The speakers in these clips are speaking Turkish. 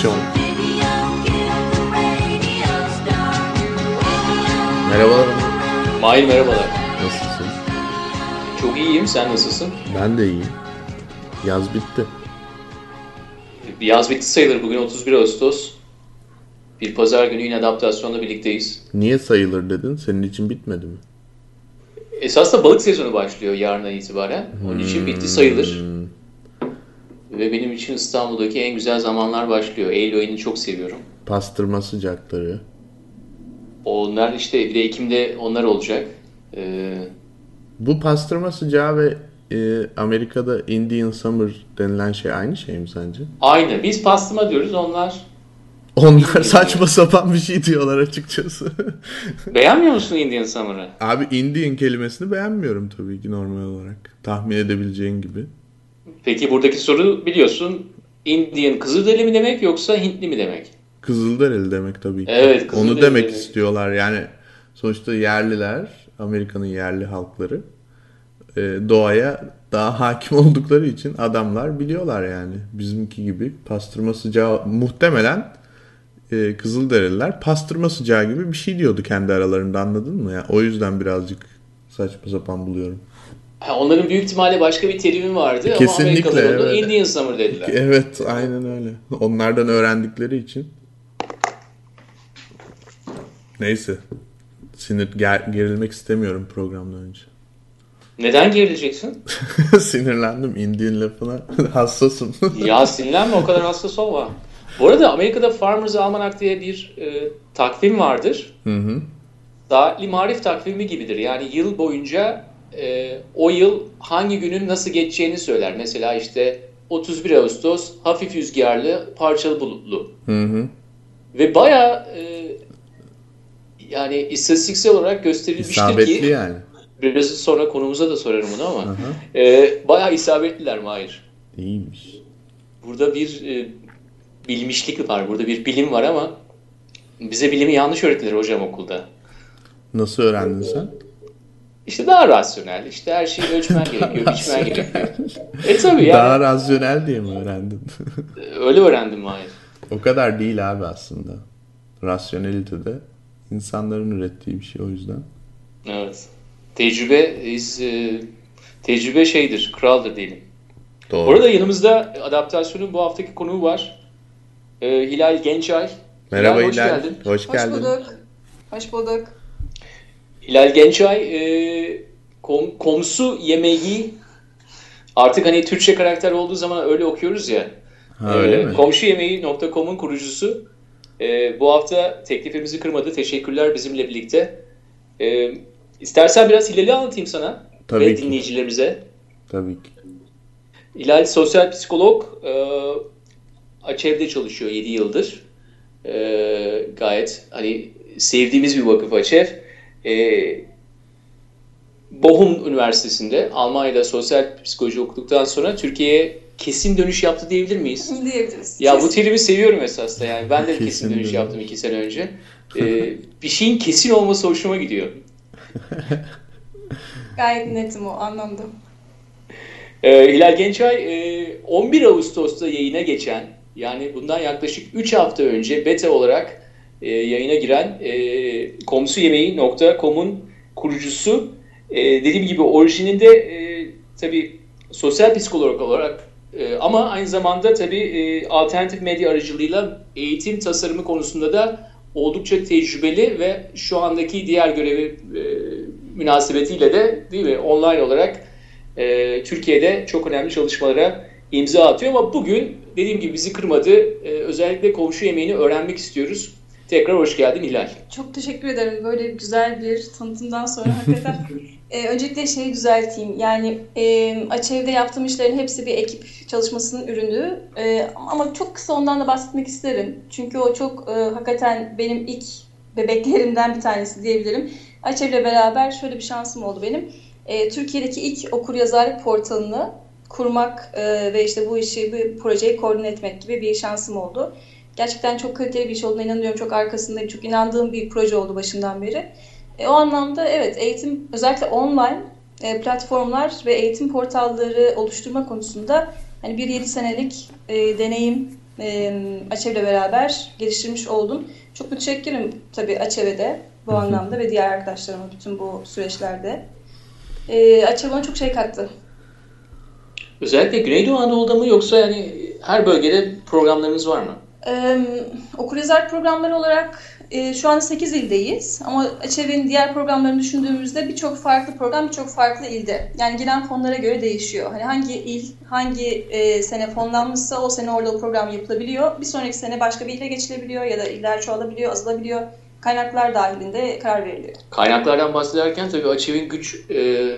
Adaptasyon Merhabalar. Mahir merhabalar. Nasılsın? Çok iyiyim. Sen nasılsın? Ben de iyiyim. Yaz bitti. Yaz bitti sayılır. Bugün 31 Ağustos. Bir pazar günü yine adaptasyonla birlikteyiz. Niye sayılır dedin? Senin için bitmedi mi? Esas da balık sezonu başlıyor yarından itibaren. Onun için bitti sayılır. Hmm, Ve benim için İstanbul'daki en güzel zamanlar başlıyor. Eylül ayını çok seviyorum. pastırma sıcakları. Onlar işte bir de Ekim'de onlar olacak. Ee, Bu pastırma sıcağı ve e, Amerika'da Indian Summer denilen şey aynı şey mi sence? aynı. Biz pastırma diyoruz. Onlar Onlar saçma sapan bir şey diyorlar açıkçası. beğenmiyor musun Indian Summer'ı? Abi Indian kelimesini beğenmiyorum tabii ki normal olarak. Tahmin edebileceğin gibi. Peki buradaki soru biliyorsun Indian Kızılderili mi demek yoksa Hintli mi demek? Kızılderili demek tabii ki. Evet, Onu Kızılderili demek demek. istiyorlar. Yani sonuçta yerliler, Amerika'nın yerli halkları e, doğaya daha hakim oldukları için adamlar biliyorlar yani. Bizimki gibi pastırma sıcağı muhtemelen e, Kızılderililer pastırma sıcağı gibi bir şey diyordu kendi aralarında anladın mı? ya? o yüzden birazcık saçma sapan buluyorum. Ha, onların büyük ihtimalle başka bir terimi vardı Kesinlikle, ama Amerikalılar evet. Indian Summer dediler. Evet aynen öyle. Onlardan öğrendikleri için. Neyse. Sinir ger- gerilmek istemiyorum programdan önce. Neden gerileceksin? Sinirlendim Indian lafına. Hassasım. ya sinirlenme o kadar hassas olma. Bu arada Amerika'da Farmers Almanac diye bir e, takvim vardır. Hı hı. Saatli marif takvimi gibidir. Yani yıl boyunca e, o yıl hangi günün nasıl geçeceğini söyler. Mesela işte 31 Ağustos hafif rüzgarlı, parçalı bulutlu. Hı hı. Ve bayağı e, yani istatistiksel olarak gösterilmiştir İsabetli ki yani. biraz sonra konumuza da sorarım bunu ama Aha. e, bayağı isabetliler Mahir. İyiymiş. Burada bir e, bilmişlik var, burada bir bilim var ama bize bilimi yanlış öğrettiler hocam okulda. Nasıl öğrendin sen? İşte daha rasyonel, işte her şeyi ölçmen gerekiyor, biçmen gerekiyor. E tabii yani Daha rasyonel diye mi öğrendin? öyle öğrendim Mahir. o kadar değil abi aslında. Rasyonelite de insanların ürettiği bir şey o yüzden. Evet. Tecrübe is, e, tecrübe şeydir, kraldır diyelim. Doğru. Bu arada yanımızda adaptasyonun bu haftaki konuğu var. Ee, Hilal Gençay. Merhaba hoş Hilal. geldin. Hoş Hoş geldin. bulduk. Hoş bulduk. Hilal Gençay e, kom, komsu yemeği artık hani Türkçe karakter olduğu zaman öyle okuyoruz ya. Ha, öyle mi? Komşu yemeği.com'un kurucusu. E, bu hafta teklifimizi kırmadı. Teşekkürler bizimle birlikte. E, istersen biraz Hilal'i anlatayım sana Tabii ve ki. dinleyicilerimize. Tabii ki. Hilal sosyal psikolog. E, Açev'de çalışıyor 7 yıldır. E, gayet hani sevdiğimiz bir vakıf Açev. E, Bochum Üniversitesi'nde Almanya'da sosyal psikoloji okuduktan sonra Türkiye'ye kesin dönüş yaptı diyebilir miyiz? Diyebiliriz. Ya bu Kesin. terimi seviyorum esasında yani. Ben de kesin, Kesin dönüş dönüş. yaptım iki sene önce. E, bir şeyin kesin olması hoşuma gidiyor. Gayet netim o anlamda. Ee, Hilal Gençay e, 11 Ağustos'ta yayına geçen yani bundan yaklaşık 3 hafta önce beta olarak e, yayına giren e, komsuyemeği.com'un kurucusu. E, dediğim gibi orijininde e, tabii sosyal psikolog olarak e, ama aynı zamanda tabii e, alternatif medya aracılığıyla eğitim tasarımı konusunda da oldukça tecrübeli ve şu andaki diğer görevi e, münasebetiyle de değil mi online olarak e, Türkiye'de çok önemli çalışmalara imza atıyor ama bugün dediğim gibi bizi kırmadı. E, özellikle komşu yemeğini öğrenmek istiyoruz. Tekrar hoş geldin Hilal. Çok teşekkür ederim böyle güzel bir tanıtımdan sonra hakikaten. Ee, öncelikle şeyi düzelteyim. Yani e, Açev'de yaptığım işlerin hepsi bir ekip çalışmasının ürünü. E, ama çok kısa ondan da bahsetmek isterim. Çünkü o çok e, hakikaten benim ilk bebeklerimden bir tanesi diyebilirim. Açev'le beraber şöyle bir şansım oldu benim. E, Türkiye'deki ilk okur yazarlık portalını kurmak e, ve işte bu işi, bu projeyi koordine etmek gibi bir şansım oldu. Gerçekten çok kaliteli bir iş olduğuna inanıyorum. Çok arkasındayım. Çok inandığım bir proje oldu başından beri. E, o anlamda evet eğitim özellikle online e, platformlar ve eğitim portalları oluşturma konusunda hani bir 7 senelik e, deneyim e, Açev'le beraber geliştirmiş oldum. Çok müteşekkirim tabii Açev'e de bu anlamda ve diğer arkadaşlarıma bütün bu süreçlerde. E, Açev bana çok şey kattı. Özellikle Güneydoğu Anadolu'da mı yoksa yani her bölgede programlarınız var mı? Ee, programları olarak e, şu anda 8 ildeyiz ama Açev'in diğer programlarını düşündüğümüzde birçok farklı program birçok farklı ilde. Yani gelen fonlara göre değişiyor. Hani hangi il, hangi e, sene fonlanmışsa o sene orada o program yapılabiliyor. Bir sonraki sene başka bir ile geçilebiliyor ya da iller çoğalabiliyor, azalabiliyor. Kaynaklar dahilinde karar veriliyor. Kaynaklardan bahsederken tabii Açev'in güç e,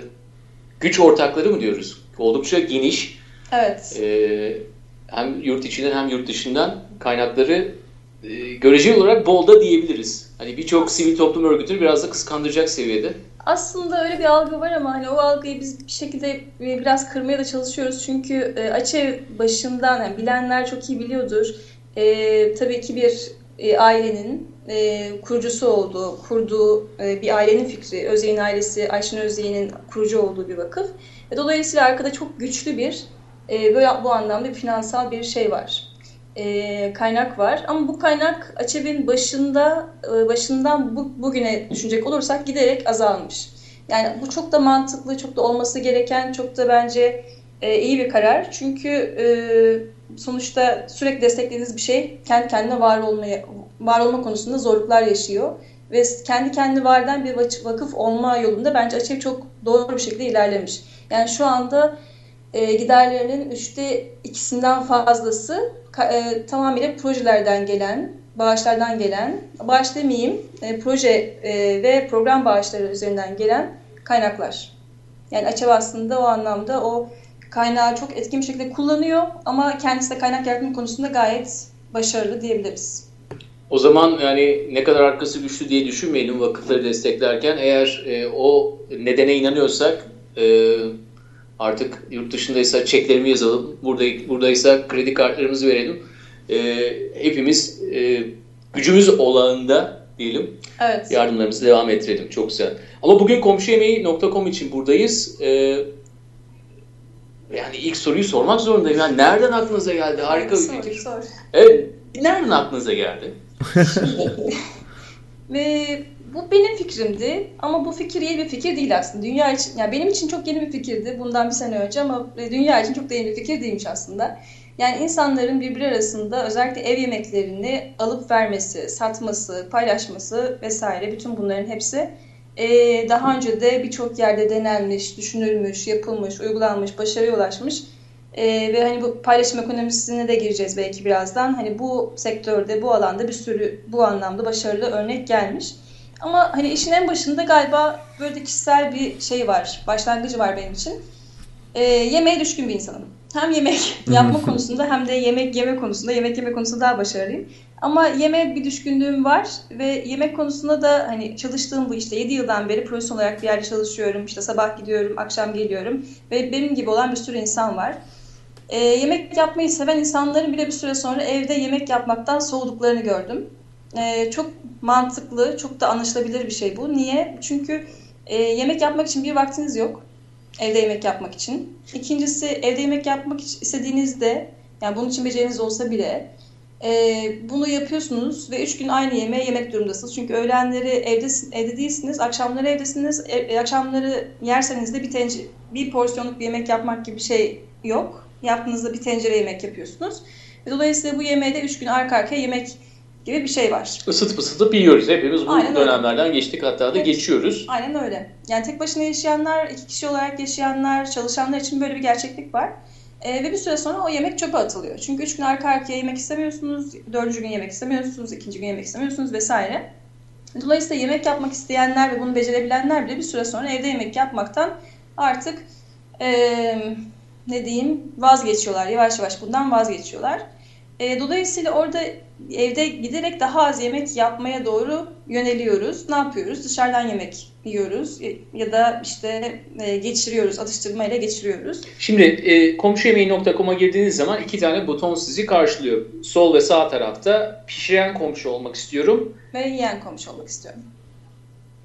güç ortakları mı diyoruz? Oldukça geniş. Evet. E, hem yurt içinden hem yurt dışından kaynakları e, göreceli olarak bolda diyebiliriz. Hani birçok sivil toplum örgütünü biraz da kıskandıracak seviyede. Aslında öyle bir algı var ama hani o algıyı biz bir şekilde e, biraz kırmaya da çalışıyoruz. Çünkü e, Açev başından yani bilenler çok iyi biliyordur. E, tabii ki bir e, ailenin e, kurucusu olduğu, kurduğu e, bir ailenin fikri. Özyeğin ailesi Ayşin Özyeğin'in kurucu olduğu bir vakıf. E, dolayısıyla arkada çok güçlü bir e, böyle bu anlamda bir finansal bir şey var. E, kaynak var. Ama bu kaynak Açev'in başında e, başından bu, bugüne düşünecek olursak giderek azalmış. Yani bu çok da mantıklı, çok da olması gereken, çok da bence e, iyi bir karar. Çünkü e, sonuçta sürekli desteklediğiniz bir şey kendi kendine var olmaya var olma konusunda zorluklar yaşıyor ve kendi kendi var eden bir vakıf olma yolunda bence Açev çok doğru bir şekilde ilerlemiş. Yani şu anda e, giderlerinin üçte ikisinden fazlası e, tamamıyla projelerden gelen, bağışlardan gelen, bağış demeyeyim, e, proje e, ve program bağışları üzerinden gelen kaynaklar. Yani Açev aslında o anlamda o kaynağı çok etkin bir şekilde kullanıyor ama kendisi de kaynak yaratma konusunda gayet başarılı diyebiliriz. O zaman yani ne kadar arkası güçlü diye düşünmeyelim vakıfları desteklerken. Eğer e, o nedene inanıyorsak e, artık yurt dışındaysa çeklerimi yazalım, burada buradaysa kredi kartlarımızı verelim. E, hepimiz e, gücümüz olanında diyelim evet. yardımlarımızı devam ettirelim. Çok güzel. Ama bugün komşuyemeği.com için buradayız. E, yani ilk soruyu sormak zorundayım. Yani nereden aklınıza geldi? Harika bir fikir. Sor, sor. Evet, nereden aklınıza geldi? Ve bu benim fikrimdi ama bu fikir yeni bir fikir değil aslında. Dünya için, yani benim için çok yeni bir fikirdi bundan bir sene önce ama dünya için çok da yeni bir fikir değilmiş aslında. Yani insanların birbiri arasında özellikle ev yemeklerini alıp vermesi, satması, paylaşması vesaire bütün bunların hepsi daha önce de birçok yerde denenmiş, düşünülmüş, yapılmış, uygulanmış, başarıya ulaşmış ee, ve hani bu paylaşım ekonomisine de gireceğiz belki birazdan. Hani bu sektörde, bu alanda bir sürü bu anlamda başarılı örnek gelmiş. Ama hani işin en başında galiba böyle kişisel bir şey var, başlangıcı var benim için. Ee, yemeğe düşkün bir insanım. Hem yemek yapma konusunda hem de yemek yeme konusunda, yemek yeme konusunda daha başarılıyım. Ama yemeğe bir düşkünlüğüm var ve yemek konusunda da hani çalıştığım bu işte 7 yıldan beri profesyonel olarak bir yerde çalışıyorum. İşte sabah gidiyorum, akşam geliyorum ve benim gibi olan bir sürü insan var. E, yemek yapmayı seven insanların bile bir süre sonra evde yemek yapmaktan soğuduklarını gördüm. E, çok mantıklı, çok da anlaşılabilir bir şey bu. Niye? Çünkü e, yemek yapmak için bir vaktiniz yok. Evde yemek yapmak için. İkincisi evde yemek yapmak istediğinizde, yani bunun için beceriniz olsa bile e, bunu yapıyorsunuz ve üç gün aynı yemeği yemek durumdasınız. Çünkü öğlenleri evde, evde değilsiniz, akşamları evdesiniz. E, akşamları yerseniz de bir, tenc- bir porsiyonluk bir yemek yapmak gibi bir şey yok yaptığınızda bir tencere yemek yapıyorsunuz. Ve dolayısıyla bu yemeğe de 3 gün arka arkaya yemek gibi bir şey var. Isıtıp ısıtıp yiyoruz. Hepimiz bu Aynen dönemlerden öyle. geçtik hatta da evet. geçiyoruz. Aynen öyle. Yani tek başına yaşayanlar, iki kişi olarak yaşayanlar, çalışanlar için böyle bir gerçeklik var. Ee, ve bir süre sonra o yemek çöpe atılıyor. Çünkü üç gün arka arkaya yemek istemiyorsunuz, dördüncü gün yemek istemiyorsunuz, ikinci gün yemek istemiyorsunuz vesaire. Dolayısıyla yemek yapmak isteyenler ve bunu becerebilenler bile bir süre sonra evde yemek yapmaktan artık e, ne diyeyim vazgeçiyorlar. Yavaş yavaş bundan vazgeçiyorlar. E, dolayısıyla orada evde giderek daha az yemek yapmaya doğru yöneliyoruz. Ne yapıyoruz? Dışarıdan yemek yiyoruz ya da işte e, geçiriyoruz, atıştırmayla geçiriyoruz. Şimdi e, komşuyemeği.com'a girdiğiniz zaman iki tane buton sizi karşılıyor. Sol ve sağ tarafta pişiren komşu olmak istiyorum. Ve yiyen komşu olmak istiyorum.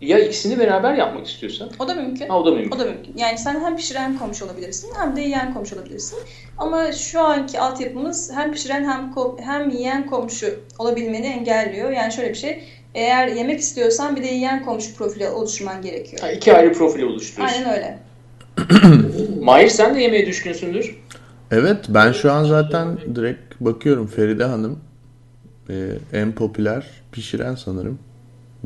Ya ikisini beraber yapmak istiyorsan? O da mümkün. Ha, o da mümkün. O da mümkün. Yani sen hem pişiren hem komşu olabilirsin hem de yiyen komşu olabilirsin. Ama şu anki altyapımız hem pişiren hem hem yiyen komşu olabilmeni engelliyor. Yani şöyle bir şey. Eğer yemek istiyorsan bir de yiyen komşu profili oluşturman gerekiyor. Ha, iki ayrı profil oluşturuyorsun. Aynen öyle. Mahir sen de yemeğe düşkünsündür. Evet ben şu an zaten direkt bakıyorum Feride Hanım e, en popüler pişiren sanırım.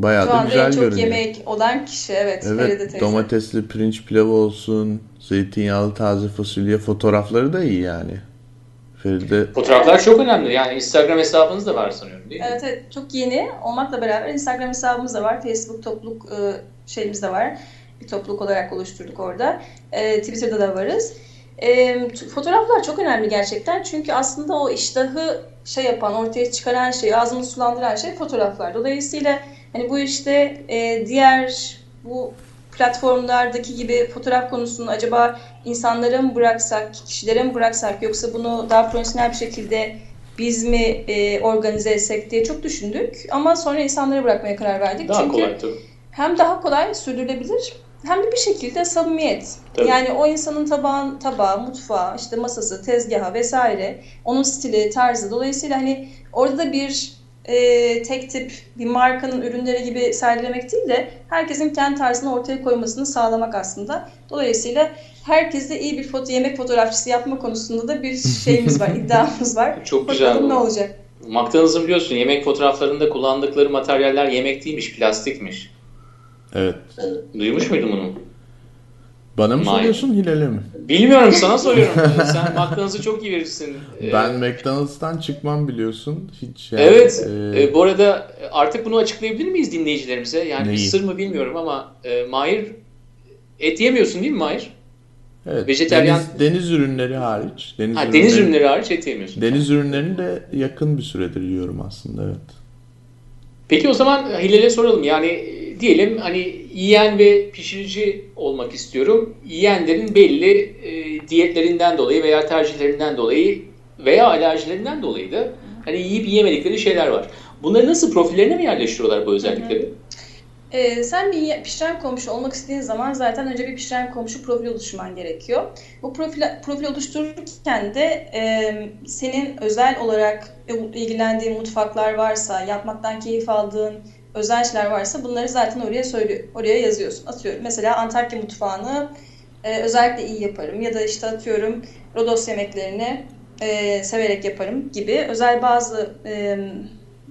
Bayağı Şu da anda güzel en çok görünüyor. yemek olan kişi evet, Feride Evet teyze. domatesli pirinç pilavı olsun, zeytinyağlı taze fasulye fotoğrafları da iyi yani. Feride Fotoğraflar çok önemli. Yani Instagram hesabınız da var sanıyorum değil mi? Evet evet çok yeni olmakla beraber Instagram hesabımız da var. Facebook topluluk e, şeyimiz de var. Bir topluluk olarak oluşturduk orada. E, Twitter'da da varız. E, fotoğraflar çok önemli gerçekten. Çünkü aslında o iştahı şey yapan, ortaya çıkaran şey, ağzını sulandıran şey fotoğraflar. Dolayısıyla hani bu işte e, diğer bu platformlardaki gibi fotoğraf konusunu acaba insanlara mı bıraksak, kişilere mi bıraksak yoksa bunu daha profesyonel bir şekilde biz mi e, organize etsek diye çok düşündük. Ama sonra insanlara bırakmaya karar verdik. Daha Çünkü kolay tabii. hem daha kolay sürdürülebilir hem de bir şekilde samimiyet. Tabii. Yani o insanın tabağın, tabağı, mutfağı, işte masası, tezgahı vesaire, onun stili, tarzı. Dolayısıyla hani orada da bir e, tek tip bir markanın ürünleri gibi sergilemek değil de herkesin kendi tarzını ortaya koymasını sağlamak aslında. Dolayısıyla herkese iyi bir foto yemek fotoğrafçısı yapma konusunda da bir şeyimiz var, iddiamız var. Çok güzel bu. ne olacak. McDonald's'ın biliyorsun yemek fotoğraflarında kullandıkları materyaller yemek değilmiş, plastikmiş. evet. Duymuş muydun bunu? Bana mı May- soruyorsun Hilal'e mi? Bilmiyorum sana soruyorum. Sen McDonald's'ı çok iyi verirsin. Ee, Ben McDonald's'tan çıkmam biliyorsun. Hiç yani, Evet. e, e, bu arada artık bunu açıklayabilir miyiz dinleyicilerimize? Yani bir Neyi? sır mı bilmiyorum ama e, Mahir et yemiyorsun değil mi Mahir? evet, vejeteryan- deniz, deniz ürünleri hariç. Deniz, Ha, deniz ürünleri hariç et yemiyorsun. Deniz ürünlerini de yakın bir süredir yiyorum aslında evet. Peki o zaman Hilal'e soralım. Yani e, diyelim hani yiyen ve pişirici olmak istiyorum. Yiyenlerin belli e, diyetlerinden dolayı veya tercihlerinden dolayı veya alerjilerinden dolayı da hani yiyip yiyemedikleri şeyler var. Bunları nasıl profillerine mi yerleştiriyorlar bu özellikleri? Ee, sen bir pişiren komşu olmak istediğin zaman zaten önce bir pişiren komşu profili oluşturman gerekiyor. Bu profil, profil oluştururken de e, senin özel olarak ilgilendiğin mutfaklar varsa, yapmaktan keyif aldığın özel şeyler varsa bunları zaten oraya söylüyor, oraya yazıyorsun. Atıyorum mesela Antakya mutfağını e, özellikle iyi yaparım ya da işte atıyorum Rodos yemeklerini e, severek yaparım gibi özel bazı e,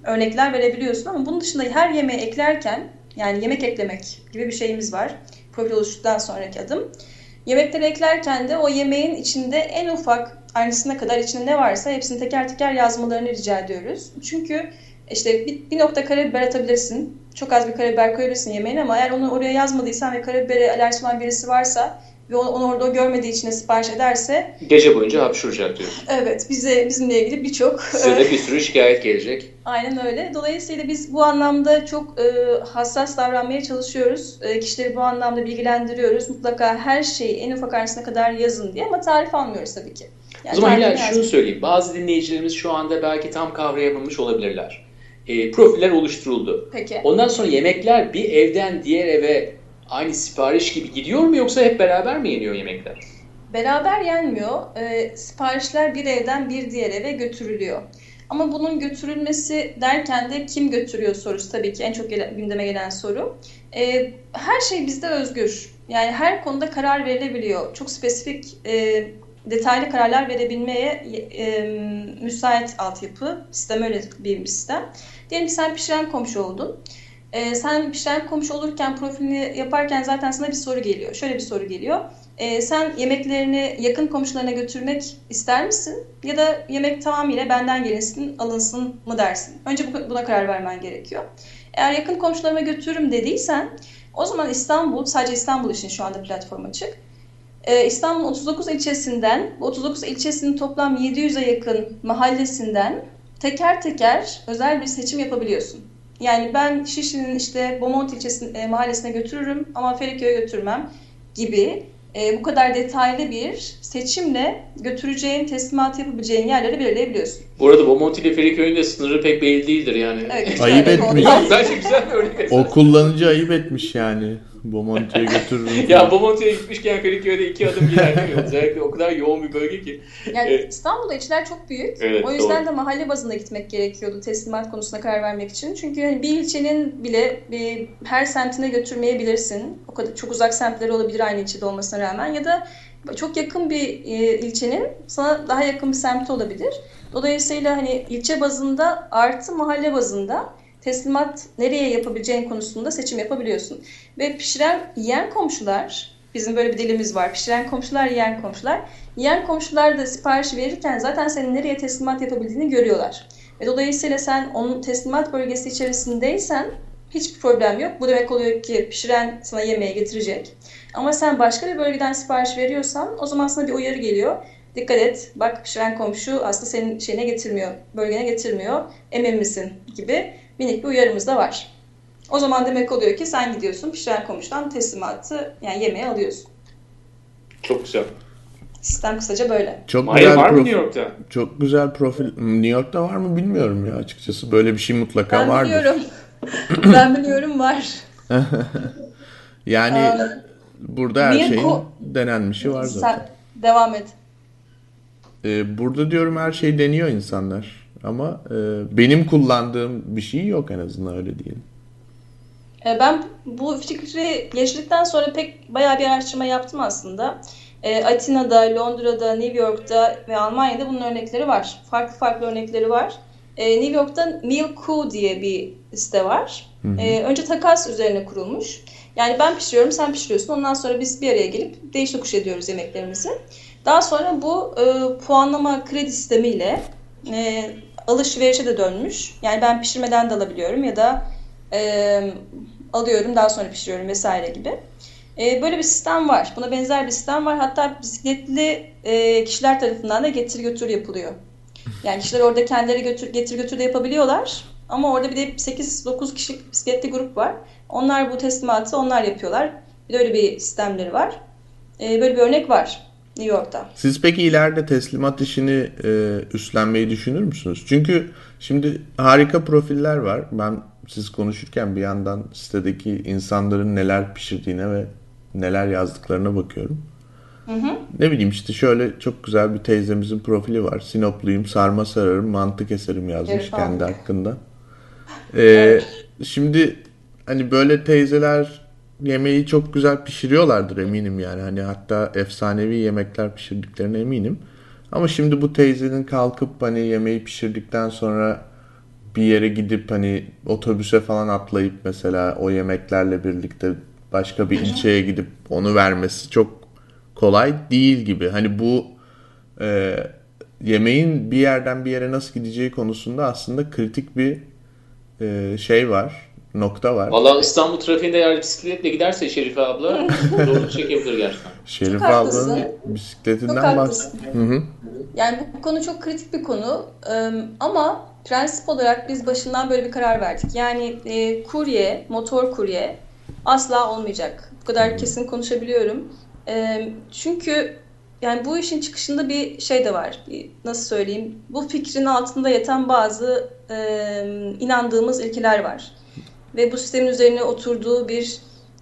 örnekler verebiliyorsun ama bunun dışında her yemeğe eklerken yani yemek eklemek gibi bir şeyimiz var. Profil oluştuktan sonraki adım. Yemekleri eklerken de o yemeğin içinde en ufak ayrıntısına kadar içinde ne varsa hepsini teker teker yazmalarını rica ediyoruz. Çünkü işte bir, bir nokta karabiber atabilirsin. Çok az bir karabiber koyabilirsin yemeğine ama eğer onu oraya yazmadıysan ve karabibere alerjisi olan birisi varsa ve onu, onu orada görmediği için de sipariş ederse Gece boyunca hapşuracak diyorsun. evet bize bizimle ilgili birçok Size de bir sürü şikayet gelecek. Aynen öyle. Dolayısıyla biz bu anlamda çok e, hassas davranmaya çalışıyoruz. E, kişileri bu anlamda bilgilendiriyoruz. Mutlaka her şeyi en ufak ayrıntısına kadar yazın diye ama tarif almıyoruz tabii ki. o zaman Hilal şunu söyleyeyim. Bazı dinleyicilerimiz şu anda belki tam kavrayamamış olabilirler. E, profiller oluşturuldu. Peki. Ondan sonra yemekler bir evden diğer eve aynı sipariş gibi gidiyor mu yoksa hep beraber mi yeniyor yemekler? Beraber yenmiyor. E, siparişler bir evden bir diğer eve götürülüyor. Ama bunun götürülmesi derken de kim götürüyor sorusu tabii ki en çok gele- gündeme gelen soru. E, her şey bizde özgür. Yani her konuda karar verilebiliyor. Çok spesifik, e, detaylı kararlar verebilmeye e, müsait altyapı. Sistem öyle bir sistem. Diyelim ki sen pişiren komşu oldun. E, sen pişiren komşu olurken profilini yaparken zaten sana bir soru geliyor. Şöyle bir soru geliyor. E, sen yemeklerini yakın komşularına götürmek ister misin? Ya da yemek tamamıyla benden gelinsin, alınsın mı dersin? Önce bu- buna karar vermen gerekiyor. Eğer yakın komşularıma götürürüm dediysen o zaman İstanbul, sadece İstanbul için şu anda platform açık. Ee, İstanbul'un 39 ilçesinden, bu 39 ilçesinin toplam 700'e yakın mahallesinden teker teker özel bir seçim yapabiliyorsun. Yani ben Şişli'nin işte Beaumont ilçesi e, mahallesine götürürüm ama Feriköy'e götürmem gibi e, bu kadar detaylı bir seçimle götüreceğin, teslimat yapabileceğin yerleri belirleyebiliyorsun. Bu arada Bomonti ile Feriköy'ün de sınırı pek belli değildir yani. Evet, Ayıp etmiş. Bence güzel bir örnek. O kullanıcı ayıp etmiş yani. Bomonti'ye götürürüm. Ya Bomonti'ye gitmişken Feriköy'de iki adım gider? Özellikle o kadar yoğun bir bölge ki. Yani Evet. İstanbul'da içler çok büyük. Evet, o yüzden doğru. de mahalle bazında gitmek gerekiyordu teslimat konusuna karar vermek için. Çünkü hani bir ilçenin bile bir, her semtine götürmeyebilirsin. O kadar çok uzak semtleri olabilir aynı ilçede olmasına rağmen ya da çok yakın bir e, ilçenin sana daha yakın bir semti olabilir. Dolayısıyla hani ilçe bazında artı mahalle bazında teslimat nereye yapabileceğin konusunda seçim yapabiliyorsun. Ve pişiren yiyen komşular, bizim böyle bir dilimiz var. Pişiren komşular, yiyen komşular. Yiyen komşular da sipariş verirken zaten senin nereye teslimat yapabildiğini görüyorlar. Ve dolayısıyla sen onun teslimat bölgesi içerisindeysen hiçbir problem yok. Bu demek oluyor ki pişiren sana yemeği getirecek. Ama sen başka bir bölgeden sipariş veriyorsan o zaman sana bir uyarı geliyor. Dikkat et bak pişiren komşu aslında senin şeyine getirmiyor, bölgene getirmiyor, emin misin gibi minik bir uyarımız da var. O zaman demek oluyor ki sen gidiyorsun pişiren komşudan teslimatı yani yemeği alıyorsun. Çok güzel. Sistem kısaca böyle. Çok Mahir güzel var mı. New York'ta? Çok güzel profil. New York'ta var mı bilmiyorum ya açıkçası. Böyle bir şey mutlaka Ben vardır. biliyorum. ben biliyorum var. Yani Aa, burada her şeyin denenmişi var zaten. Sen devam et. Ee, burada diyorum her şey deniyor insanlar. Ama e, benim kullandığım bir şey yok en azından öyle diyelim. E, Ben bu fikri geçtikten sonra pek bayağı bir araştırma yaptım aslında. E, Atina'da, Londra'da, New York'ta ve Almanya'da bunun örnekleri var. Farklı farklı örnekleri var. E, New York'ta Meal diye bir site var. E, önce takas üzerine kurulmuş. Yani ben pişiriyorum, sen pişiriyorsun. Ondan sonra biz bir araya gelip değiş tokuş ediyoruz yemeklerimizi. Daha sonra bu e, puanlama kredi sistemiyle e, alışverişe de dönmüş. Yani ben pişirmeden de alabiliyorum ya da e, alıyorum daha sonra pişiriyorum vesaire gibi. E, böyle bir sistem var. Buna benzer bir sistem var. Hatta bisikletli e, kişiler tarafından da getir götür yapılıyor. Yani kişiler orada kendileri götür, getir götür de yapabiliyorlar. Ama orada bir de 8-9 kişilik bisikletli grup var. Onlar bu teslimatı onlar yapıyorlar. Bir de öyle bir sistemleri var. E, böyle bir örnek var New York'ta. Siz peki ileride teslimat işini e, üstlenmeyi düşünür müsünüz? Çünkü şimdi harika profiller var. Ben siz konuşurken bir yandan sitedeki insanların neler pişirdiğine ve neler yazdıklarına bakıyorum. Ne bileyim işte şöyle çok güzel bir teyzemizin profili var. Sinopluyum, sarma sararım, mantı keserim yazmış Evet, kendi hakkında. Ee, Şimdi hani böyle teyzeler yemeği çok güzel pişiriyorlardır eminim yani. Hani hatta efsanevi yemekler pişirdiklerine eminim. Ama şimdi bu teyzenin kalkıp hani yemeği pişirdikten sonra bir yere gidip hani otobüse falan atlayıp mesela o yemeklerle birlikte başka bir ilçeye gidip onu vermesi çok kolay değil gibi. Hani bu e, yemeğin bir yerden bir yere nasıl gideceği konusunda aslında kritik bir e, şey var, nokta var. Valla İstanbul trafiğinde eğer bisikletle giderse Şerife abla zorluk çekebilir gerçekten. Şerif Çok haklısın. ablanın bisikletinden haklısın. bahs. Hı hı. Yani bu konu çok kritik bir konu Ee, ama prensip olarak biz başından böyle bir karar verdik. Yani e, kurye, motor kurye asla olmayacak. Bu kadar kesin konuşabiliyorum. Ee, çünkü yani bu işin çıkışında bir şey de var. Bir, nasıl söyleyeyim? Bu fikrin altında yatan bazı e, inandığımız ilkeler var. Ve bu sistemin üzerine oturduğu bir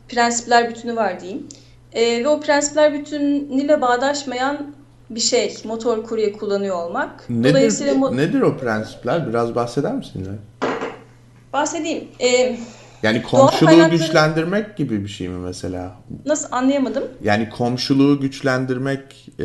prensipler bütünü var diyeyim. Ee, ve o prensipler bütünüyle bağdaşmayan bir şey motor kurye kullanıyor olmak. Nedir, Dolayısıyla nedir o prensipler? Biraz bahseder misiniz? bahsedeyim. Ee, Yani komşuluğu kaynakları- güçlendirmek gibi bir şey mi mesela? nasıl anlayamadım? Yani komşuluğu güçlendirmek, e,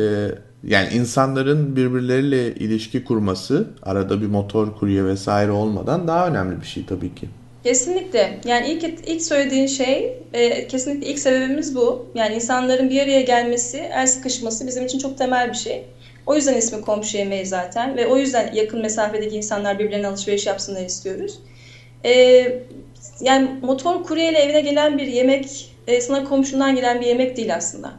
yani insanların birbirleriyle ilişki kurması, arada bir motor kurye vesaire olmadan daha önemli bir şey tabii ki. Kesinlikle. Yani ilk ilk söylediğin şey e, kesinlikle ilk sebebimiz bu. Yani insanların bir araya gelmesi, el sıkışması bizim için çok temel bir şey. O yüzden ismi komşu yemeği zaten ve o yüzden yakın mesafedeki insanlar birbirlerine alışveriş yapsınlar istiyoruz. E, yani motor kuryeyle evine gelen bir yemek e, sana komşundan gelen bir yemek değil aslında.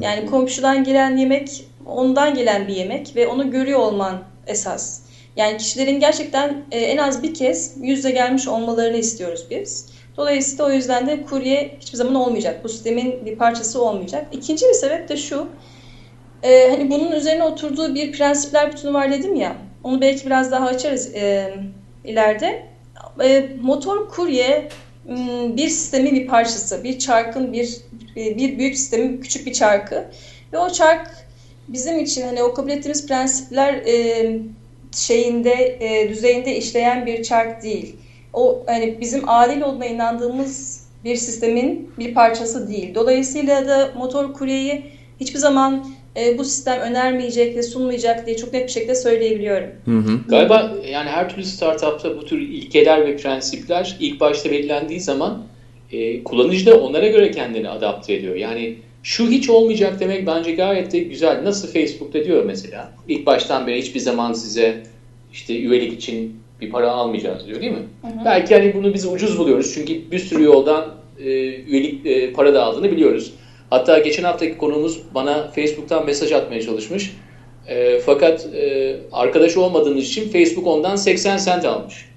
Yani komşudan gelen yemek ondan gelen bir yemek ve onu görüyor olman esas. Yani kişilerin gerçekten e, en az bir kez yüzle gelmiş olmalarını istiyoruz biz. Dolayısıyla o yüzden de kurye hiçbir zaman olmayacak. Bu sistemin bir parçası olmayacak. İkinci bir sebep de şu. E, hani bunun üzerine oturduğu bir prensipler bütünü var dedim ya. Onu belki biraz daha açarız e, ileride. Motor kurye bir sistemin bir parçası, bir çarkın bir bir büyük sistemin küçük bir çarkı ve o çark bizim için hani o kabul ettiğimiz prensipler şeyinde e, düzeyinde işleyen bir çark değil. O hani bizim adil olduğuna inandığımız bir sistemin bir parçası değil. Dolayısıyla da motor kuryeyi hiçbir zaman e, bu sistem önermeyecek ve sunmayacak diye çok net bir şekilde söyleyebiliyorum. Hı hı. Galiba yani her türlü startupta bu tür ilkeler ve prensipler ilk başta belirlendiği zaman e, kullanıcı da onlara göre kendini adapte ediyor. Yani şu hiç olmayacak demek bence gayet de güzel. Nasıl Facebook'ta diyor mesela. İlk baştan beri hiçbir zaman size işte üyelik için bir para almayacağız diyor değil mi? Hı hı. Belki hani bunu biz ucuz buluyoruz. Çünkü bir sürü yoldan e, üyelik e, para da aldığını biliyoruz. Hatta geçen haftaki konuğumuz bana Facebook'tan mesaj atmaya çalışmış. E, fakat e, arkadaş olmadığımız için Facebook ondan 80 sent almış.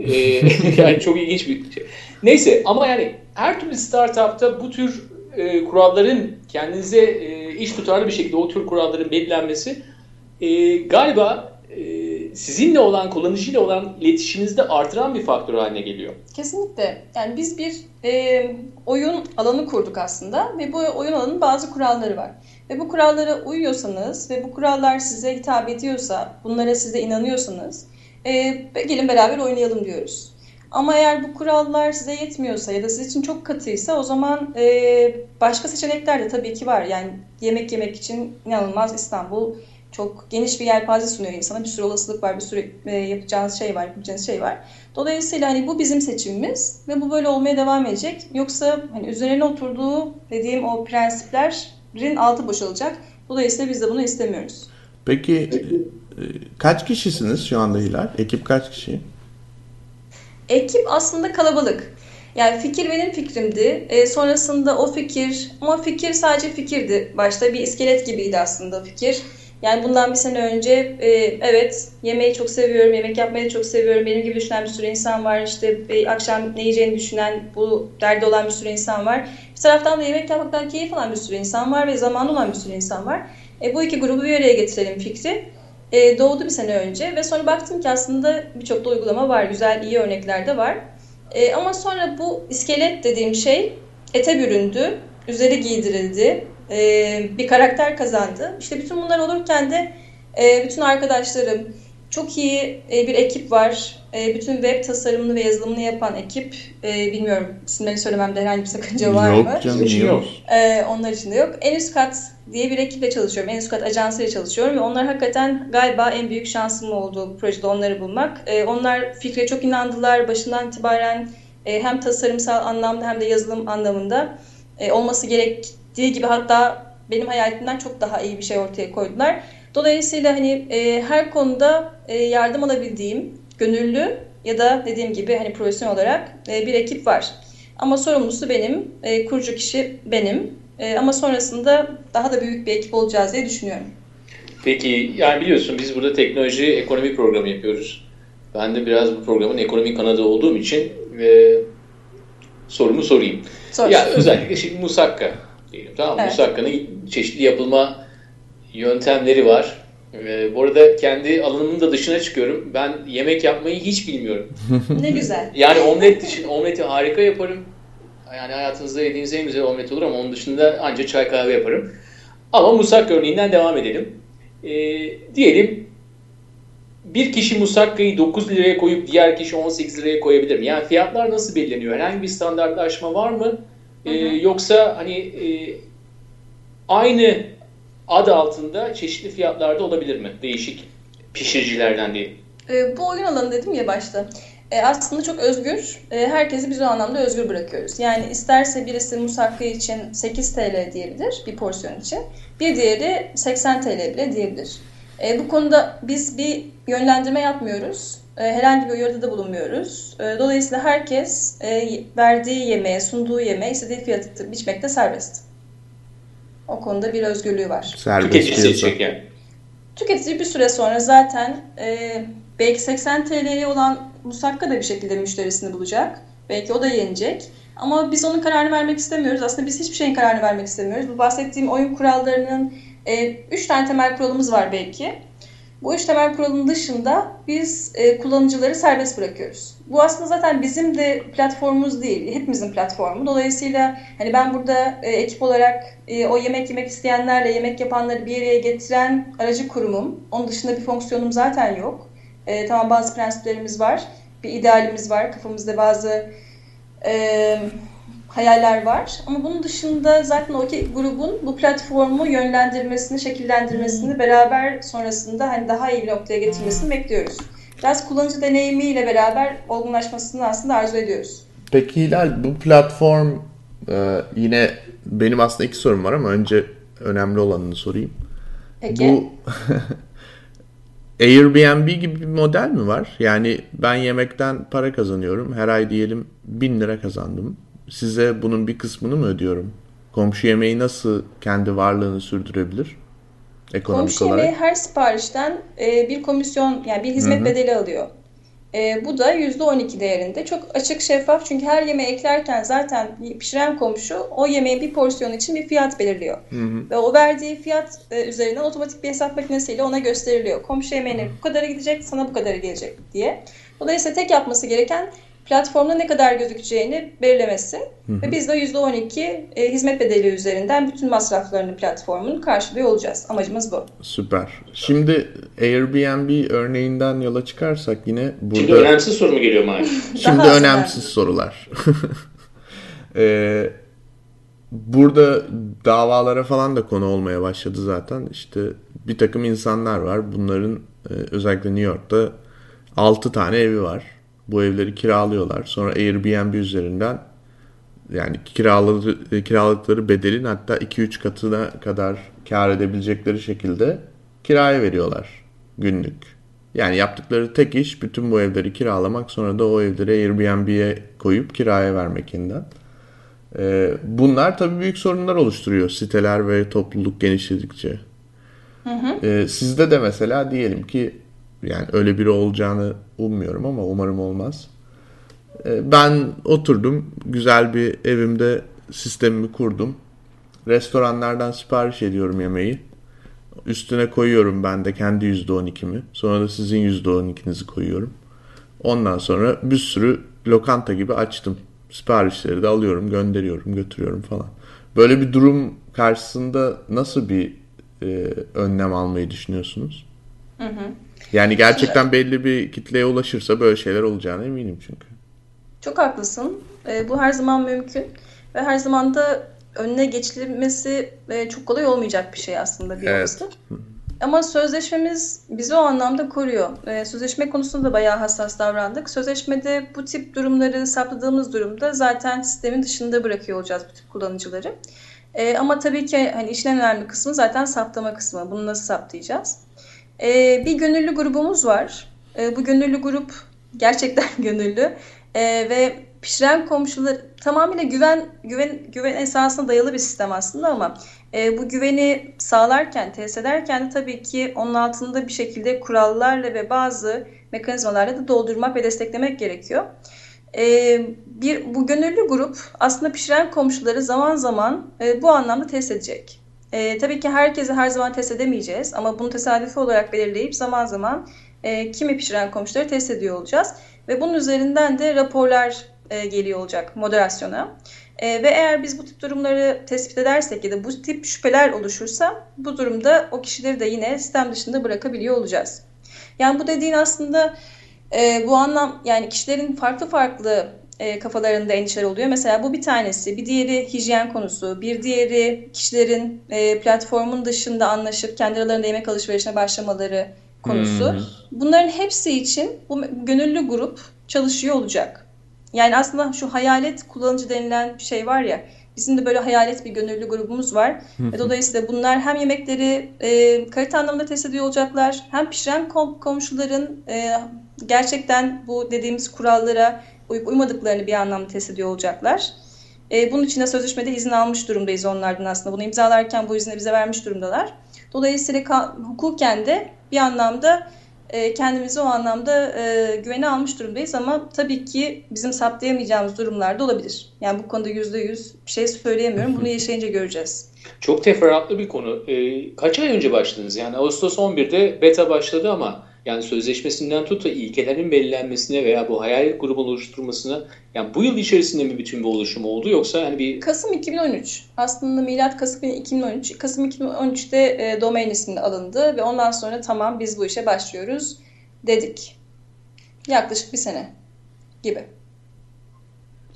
e, yani çok ilginç bir şey. Neyse ama yani her türlü startupta bu tür e, kuralların kendinize e, iş tutarlı bir şekilde o tür kuralların belirlenmesi e, galiba e, sizinle olan, kullanıcıyla olan iletişiminizde artıran bir faktör haline geliyor. Kesinlikle. Yani biz bir e, oyun alanı kurduk aslında ve bu oyun alanının bazı kuralları var. Ve bu kurallara uyuyorsanız ve bu kurallar size hitap ediyorsa, bunlara size inanıyorsanız e, gelin beraber oynayalım diyoruz. Ama eğer bu kurallar size yetmiyorsa ya da sizin için çok katıysa o zaman e, başka seçenekler de tabii ki var. Yani yemek yemek için inanılmaz İstanbul çok geniş bir yelpaze sunuyor insana. Bir sürü olasılık var, bir sürü e, yapacağınız şey var, yapacağınız şey var. Dolayısıyla hani bu bizim seçimimiz ve bu böyle olmaya devam edecek. Yoksa hani üzerine oturduğu dediğim o prensiplerin altı boşalacak. Dolayısıyla biz de bunu istemiyoruz. Peki e, kaç kişisiniz şu anda Hilal? Ekip kaç kişi? Ekip aslında kalabalık. Yani fikir benim fikrimdi. E, sonrasında o fikir, ama fikir sadece fikirdi. Başta bir iskelet gibiydi aslında fikir. Yani bundan bir sene önce e, evet yemeği çok seviyorum, yemek yapmayı da çok seviyorum. Benim gibi düşünen bir sürü insan var. İşte e, akşam ne yiyeceğini düşünen, bu derdi olan bir sürü insan var. Bir taraftan da yemek yapmaktan keyif alan bir sürü insan var ve zamanı olan bir sürü insan var. E, bu iki grubu bir araya getirelim fikri. E, doğdu bir sene önce ve sonra baktım ki aslında birçok da uygulama var. Güzel, iyi örnekler de var. E, ama sonra bu iskelet dediğim şey ete büründü, üzeri giydirildi e, bir karakter kazandı. İşte bütün bunlar olurken de e, bütün arkadaşlarım, çok iyi e, bir ekip var. E, bütün web tasarımını ve yazılımını yapan ekip. E, bilmiyorum isimlerini söylememde herhangi bir sakınca var yok, mı? Canım, yok Onlar için de yok. En üst kat diye bir ekiple çalışıyorum. En üst kat ajansıyla çalışıyorum ve onlar hakikaten galiba en büyük şansım oldu bu projede onları bulmak. Onlar fikre çok inandılar. Başından itibaren hem tasarımsal anlamda hem de yazılım anlamında olması gerek dediği gibi hatta benim hayalimden çok daha iyi bir şey ortaya koydular. Dolayısıyla hani e, her konuda e, yardım alabildiğim gönüllü ya da dediğim gibi hani profesyonel olarak e, bir ekip var. Ama sorumlusu benim, e, kurucu kişi benim. E, ama sonrasında daha da büyük bir ekip olacağız diye düşünüyorum. Peki yani biliyorsun biz burada teknoloji ekonomi programı yapıyoruz. Ben de biraz bu programın ekonomi kanadı olduğum için e, sorumu sorayım. Sor. Ya özellikle şimdi Musakka diyelim. Tamam mı? Evet. Musakka'nın çeşitli yapılma yöntemleri var. Ee, bu arada kendi alanımın da dışına çıkıyorum. Ben yemek yapmayı hiç bilmiyorum. ne güzel. Yani omlet için omleti harika yaparım. Yani hayatınızda yediğiniz en güzel omlet olur ama onun dışında ancak çay kahve yaparım. Ama musakka örneğinden devam edelim. Ee, diyelim bir kişi musakkayı 9 liraya koyup diğer kişi 18 liraya koyabilir mi? Yani fiyatlar nasıl belirleniyor? Herhangi bir standartlaşma var mı? E, yoksa hani e, aynı ad altında çeşitli fiyatlarda olabilir mi? Değişik pişiricilerden değil. E, bu oyun alanı dedim ya başta. E, aslında çok özgür. E, herkesi biz o anlamda özgür bırakıyoruz. Yani isterse birisi musakka için 8 TL diyebilir bir porsiyon için. Bir diğeri 80 TL bile diyebilir. E, bu konuda biz bir yönlendirme yapmıyoruz. E, herhangi bir uyarıda da bulunmuyoruz. E, dolayısıyla herkes e, verdiği yemeğe, sunduğu yemeğe istediği fiyatı biçmekte serbest. O konuda bir özgürlüğü var. Serbest Tüketici seçecek yani. Tüketici bir süre sonra zaten belki 80 TL'ye olan musakka da bir şekilde müşterisini bulacak. Belki o da yenecek. Ama biz onun kararını vermek istemiyoruz. Aslında biz hiçbir şeyin kararını vermek istemiyoruz. Bu bahsettiğim oyun kurallarının e, üç tane temel kuralımız var belki. Bu üç temel kuralın dışında biz e, kullanıcıları serbest bırakıyoruz. Bu aslında zaten bizim de platformumuz değil, hepimizin platformu. Dolayısıyla hani ben burada e, ekip olarak e, o yemek yemek isteyenlerle yemek yapanları bir araya getiren aracı kurumum. Onun dışında bir fonksiyonum zaten yok. E, tamam bazı prensiplerimiz var, bir idealimiz var, kafamızda bazı e, hayaller var. Ama bunun dışında zaten o grubun bu platformu yönlendirmesini, şekillendirmesini beraber sonrasında hani daha iyi bir noktaya getirmesini bekliyoruz. Biraz kullanıcı deneyimiyle beraber olgunlaşmasını aslında arzu ediyoruz. Peki Hilal bu platform e, yine benim aslında iki sorum var ama önce önemli olanını sorayım. Peki. Bu Airbnb gibi bir model mi var? Yani ben yemekten para kazanıyorum. Her ay diyelim bin lira kazandım size bunun bir kısmını mı ödüyorum? Komşu yemeği nasıl kendi varlığını sürdürebilir? Ekonomik Komşu olarak. yemeği her siparişten e, bir komisyon yani bir hizmet Hı-hı. bedeli alıyor. E, bu da %12 değerinde. Çok açık şeffaf çünkü her yemeği eklerken zaten pişiren komşu o yemeğin bir porsiyonu için bir fiyat belirliyor. Hı-hı. Ve o verdiği fiyat e, üzerinden otomatik bir hesap makinesiyle ona gösteriliyor. Komşu yemeğine bu kadara gidecek, sana bu kadara gelecek diye. Dolayısıyla tek yapması gereken platformda ne kadar gözükeceğini belirlemesi hı hı. ve biz de %12 e, hizmet bedeli üzerinden bütün masraflarını platformun karşılıyor olacağız. Amacımız bu. Süper. Şimdi Airbnb örneğinden yola çıkarsak yine burada... Şimdi önemsiz soru mu geliyor Mahir? Şimdi Daha önemsiz sorular. ee, burada davalara falan da konu olmaya başladı zaten. İşte bir takım insanlar var. Bunların e, özellikle New York'ta 6 tane evi var bu evleri kiralıyorlar. Sonra Airbnb üzerinden yani kiraladığı, kiraladıkları bedelin hatta 2-3 katına kadar kar edebilecekleri şekilde kiraya veriyorlar günlük. Yani yaptıkları tek iş bütün bu evleri kiralamak sonra da o evleri Airbnb'ye koyup kiraya vermek yeniden. Ee, bunlar tabii büyük sorunlar oluşturuyor siteler ve topluluk genişledikçe. Hı hı. Ee, sizde de mesela diyelim ki yani öyle biri olacağını ummuyorum ama umarım olmaz. Ee, ben oturdum, güzel bir evimde sistemimi kurdum. Restoranlardan sipariş ediyorum yemeği. Üstüne koyuyorum ben de kendi %12'mi. Sonra da sizin %12'nizi koyuyorum. Ondan sonra bir sürü lokanta gibi açtım. Siparişleri de alıyorum, gönderiyorum, götürüyorum falan. Böyle bir durum karşısında nasıl bir e, önlem almayı düşünüyorsunuz? Hı hı. Yani gerçekten belli bir kitleye ulaşırsa böyle şeyler olacağına eminim çünkü. Çok haklısın. E, bu her zaman mümkün ve her zaman da önüne geçilmesi e, çok kolay olmayacak bir şey aslında bir evet. Ama sözleşmemiz bizi o anlamda koruyor. E, sözleşme konusunda da bayağı hassas davrandık. Sözleşmede bu tip durumları saptadığımız durumda zaten sistemin dışında bırakıyor olacağız bu tip kullanıcıları. E, ama tabii ki hani işin en önemli kısmı zaten saptama kısmı. Bunu nasıl saptayacağız? E, bir gönüllü grubumuz var. E, bu gönüllü grup gerçekten gönüllü e, ve pişiren komşular tamamıyla güven güven güven esasına dayalı bir sistem aslında ama e, bu güveni sağlarken, tesis ederken de tabii ki onun altında bir şekilde kurallarla ve bazı mekanizmalarla da doldurmak ve desteklemek gerekiyor. E, bir bu gönüllü grup aslında pişiren komşuları zaman zaman e, bu anlamda test edecek. E, tabii ki herkesi her zaman test edemeyeceğiz ama bunu tesadüfi olarak belirleyip zaman zaman e, kimi pişiren komşuları test ediyor olacağız. Ve bunun üzerinden de raporlar e, geliyor olacak moderasyona. E, ve eğer biz bu tip durumları tespit edersek ya da bu tip şüpheler oluşursa bu durumda o kişileri de yine sistem dışında bırakabiliyor olacağız. Yani bu dediğin aslında e, bu anlam yani kişilerin farklı farklı e, kafalarında endişeler oluyor. Mesela bu bir tanesi, bir diğeri hijyen konusu, bir diğeri kişilerin e, platformun dışında anlaşıp kendi aralarında yemek alışverişine başlamaları konusu. Hmm. Bunların hepsi için bu gönüllü grup çalışıyor olacak. Yani aslında şu hayalet kullanıcı denilen bir şey var ya, bizim de böyle hayalet bir gönüllü grubumuz var. Ve dolayısıyla bunlar hem yemekleri e, kalite anlamında test ediyor olacaklar, hem pişiren kom komşuların e, gerçekten bu dediğimiz kurallara uyup uymadıklarını bir anlamda test ediyor olacaklar. E, bunun için de sözleşmede izin almış durumdayız onlardan aslında. Bunu imzalarken bu izni bize vermiş durumdalar. Dolayısıyla hukuken de bir anlamda e, kendimizi o anlamda e, güvene almış durumdayız ama tabii ki bizim saptayamayacağımız durumlar da olabilir. Yani bu konuda yüzde yüz bir şey söyleyemiyorum. Bunu yaşayınca göreceğiz. Çok teferruatlı bir konu. E, kaç ay önce başladınız? Yani Ağustos 11'de beta başladı ama yani sözleşmesinden tut da ilkelerin belirlenmesine veya bu hayal grubun oluşturmasına yani bu yıl içerisinde mi bütün bir oluşum oldu yoksa yani bir... Kasım 2013. Aslında milat Kasım 2013. Kasım 2013'te e, domain ismi alındı ve ondan sonra tamam biz bu işe başlıyoruz dedik. Yaklaşık bir sene gibi.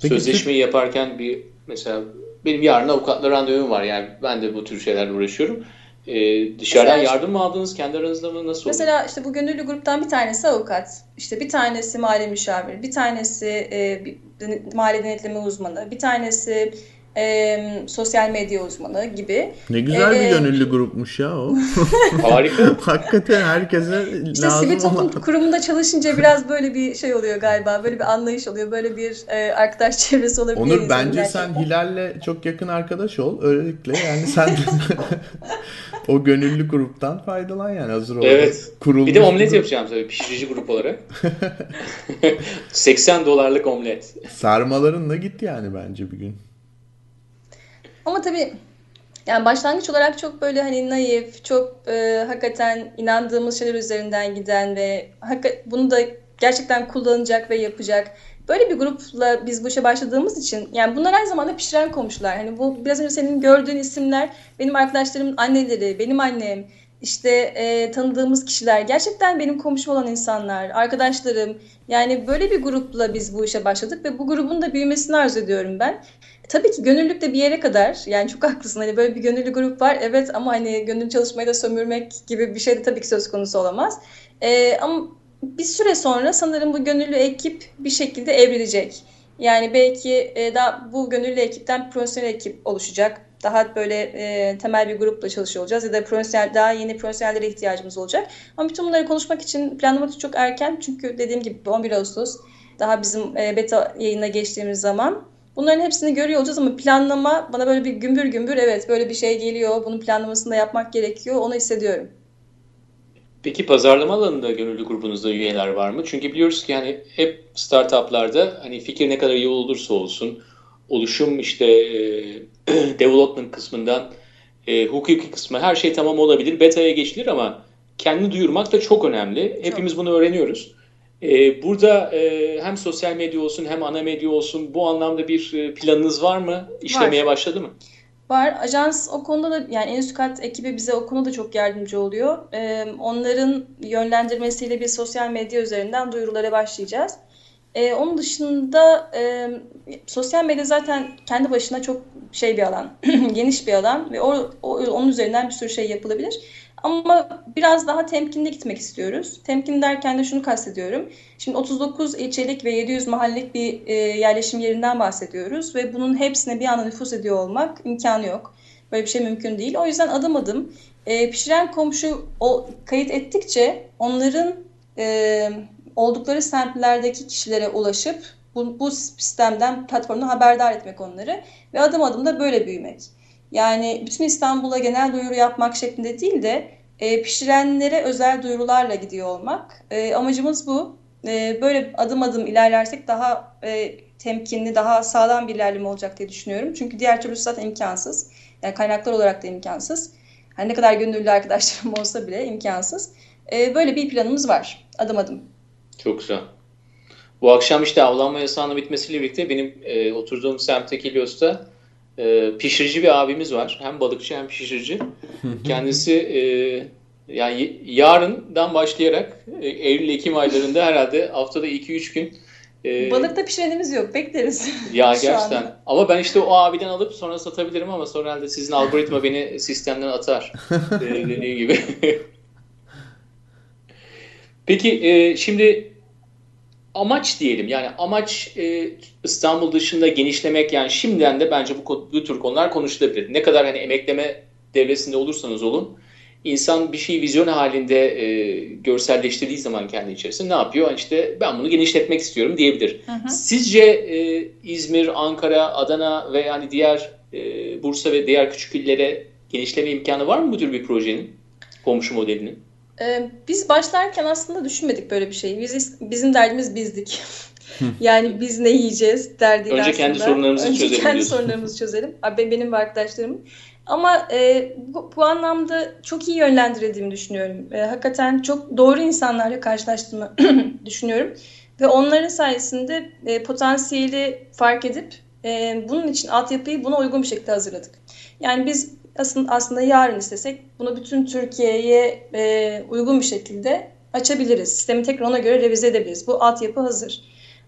Peki, Sözleşmeyi yaparken bir mesela benim yarın avukatla randevum var yani ben de bu tür şeylerle uğraşıyorum. Ee, dışarıdan mesela, yardım mı aldınız? Kendi aranızda mı? Nasıl Mesela oldu? işte bu gönüllü gruptan bir tanesi avukat. işte bir tanesi mali müşavir. Bir tanesi e, bir, mali denetleme uzmanı. Bir tanesi e, sosyal medya uzmanı gibi. Ne güzel ee, bir gönüllü grupmuş ya o. Harika. Hakikaten herkese işte lazım sivil toplum olan. kurumunda çalışınca biraz böyle bir şey oluyor galiba. Böyle bir anlayış oluyor. Böyle bir e, arkadaş çevresi olabiliyor. Onur bence gerçekten. sen Hilal'le çok yakın arkadaş ol. Öylelikle yani sen o gönüllü gruptan faydalan yani hazır oldu. Evet. Kurulmuş bir de omlet grup. yapacağım tabii pişirici grup olarak. 80 dolarlık omlet. Sarmalarınla git yani bence bir gün. Ama tabii yani başlangıç olarak çok böyle hani naif, çok e, hakikaten inandığımız şeyler üzerinden giden ve bunu da gerçekten kullanacak ve yapacak. Böyle bir grupla biz bu işe başladığımız için yani bunlar aynı zamanda pişiren komşular. Hani bu biraz önce senin gördüğün isimler benim arkadaşlarımın anneleri, benim annem, işte e, tanıdığımız kişiler, gerçekten benim komşum olan insanlar, arkadaşlarım. Yani böyle bir grupla biz bu işe başladık ve bu grubun da büyümesini arzu ediyorum ben. Tabii ki gönüllülük de bir yere kadar. Yani çok haklısın. Hani böyle bir gönüllü grup var. Evet ama hani gönüllü çalışmayı da sömürmek gibi bir şey de tabii ki söz konusu olamaz. Ee, ama bir süre sonra sanırım bu gönüllü ekip bir şekilde evrilecek. Yani belki e, daha bu gönüllü ekipten profesyonel ekip oluşacak. Daha böyle e, temel bir grupla çalışıyor olacağız ya da profesyonel daha yeni profesyonellere ihtiyacımız olacak. Ama bütün bunları konuşmak için planlamak çok erken. Çünkü dediğim gibi 11 Ağustos daha bizim e, beta yayına geçtiğimiz zaman Bunların hepsini görüyor olacağız ama planlama bana böyle bir gümbür gümbür evet böyle bir şey geliyor. Bunun planlamasını da yapmak gerekiyor. Onu hissediyorum. Peki pazarlama alanında gönüllü grubunuzda üyeler var mı? Çünkü biliyoruz ki yani hep startuplarda hani fikir ne kadar iyi olursa olsun oluşum işte e, development kısmından e, hukuki kısmı her şey tamam olabilir. Beta'ya geçilir ama kendini duyurmak da çok önemli. Hepimiz çok. bunu öğreniyoruz. Ee, burada e, hem sosyal medya olsun hem ana medya olsun bu anlamda bir e, planınız var mı? İşlemeye var. başladı mı? Var. Ajans o konuda da yani en üst kat ekibi bize o konuda çok yardımcı oluyor. Ee, onların yönlendirmesiyle bir sosyal medya üzerinden duyurulara başlayacağız. Ee, onun dışında e, sosyal medya zaten kendi başına çok şey bir alan, geniş bir alan ve o, o onun üzerinden bir sürü şey yapılabilir. Ama biraz daha temkinli gitmek istiyoruz. Temkin derken de şunu kastediyorum. Şimdi 39 ilçelik ve 700 mahallelik bir e, yerleşim yerinden bahsediyoruz ve bunun hepsine bir anda nüfus ediyor olmak imkanı yok. Böyle bir şey mümkün değil. O yüzden adım adım e, pişiren komşu o, kayıt ettikçe onların e, oldukları semtlerdeki kişilere ulaşıp bu, bu sistemden, platformdan haberdar etmek onları ve adım adım da böyle büyümek. Yani bütün İstanbul'a genel duyuru yapmak şeklinde değil de e, pişirenlere özel duyurularla gidiyor olmak. E, amacımız bu. E, böyle adım adım ilerlersek daha e, temkinli, daha sağlam bir ilerleme olacak diye düşünüyorum. Çünkü diğer türlü zaten imkansız. Yani kaynaklar olarak da imkansız. Hani ne kadar gönüllü arkadaşlarım olsa bile imkansız. E, böyle bir planımız var. Adım adım. Çok güzel. Bu akşam işte avlanma yasağının bitmesiyle birlikte benim e, oturduğum semtteki Helios'ta e, pişirici bir abimiz var. Hem balıkçı hem pişirici. Kendisi e, yani yarından başlayarak e, Eylül-Ekim aylarında herhalde haftada 2-3 gün e, Balıkta pişirenimiz yok. Bekleriz. Ya gerçekten. Anda. Ama ben işte o abiden alıp sonra satabilirim ama sonra herhalde sizin algoritma beni sistemden atar. e, dediği gibi. Peki e, şimdi amaç diyelim yani amaç e, İstanbul dışında genişlemek yani şimdiden de bence bu, bu tür konular konuşulabilir. Ne kadar hani emekleme devresinde olursanız olun insan bir şey vizyon halinde e, görselleştirdiği zaman kendi içerisinde ne yapıyor? İşte ben bunu genişletmek istiyorum diyebilir. Hı hı. Sizce e, İzmir, Ankara, Adana ve yani diğer e, Bursa ve diğer küçük illere genişleme imkanı var mı bu tür bir projenin? Komşu modelinin? Ee, biz başlarken aslında düşünmedik böyle bir şeyi. Biz, bizim derdimiz bizdik. yani biz ne yiyeceğiz derdiyle Önce aslında. kendi sorunlarımızı Önce çözelim kendi diyorsun. sorunlarımızı çözelim. Abi benim ve arkadaşlarımın. Ama e, bu, bu anlamda çok iyi yönlendirildiğimi düşünüyorum. E, hakikaten çok doğru insanlarla karşılaştığımı düşünüyorum. Ve onların sayesinde e, potansiyeli fark edip e, bunun için altyapıyı buna uygun bir şekilde hazırladık. Yani biz aslında, aslında yarın istesek bunu bütün Türkiye'ye e, uygun bir şekilde açabiliriz. Sistemi tekrar ona göre revize edebiliriz. Bu altyapı hazır.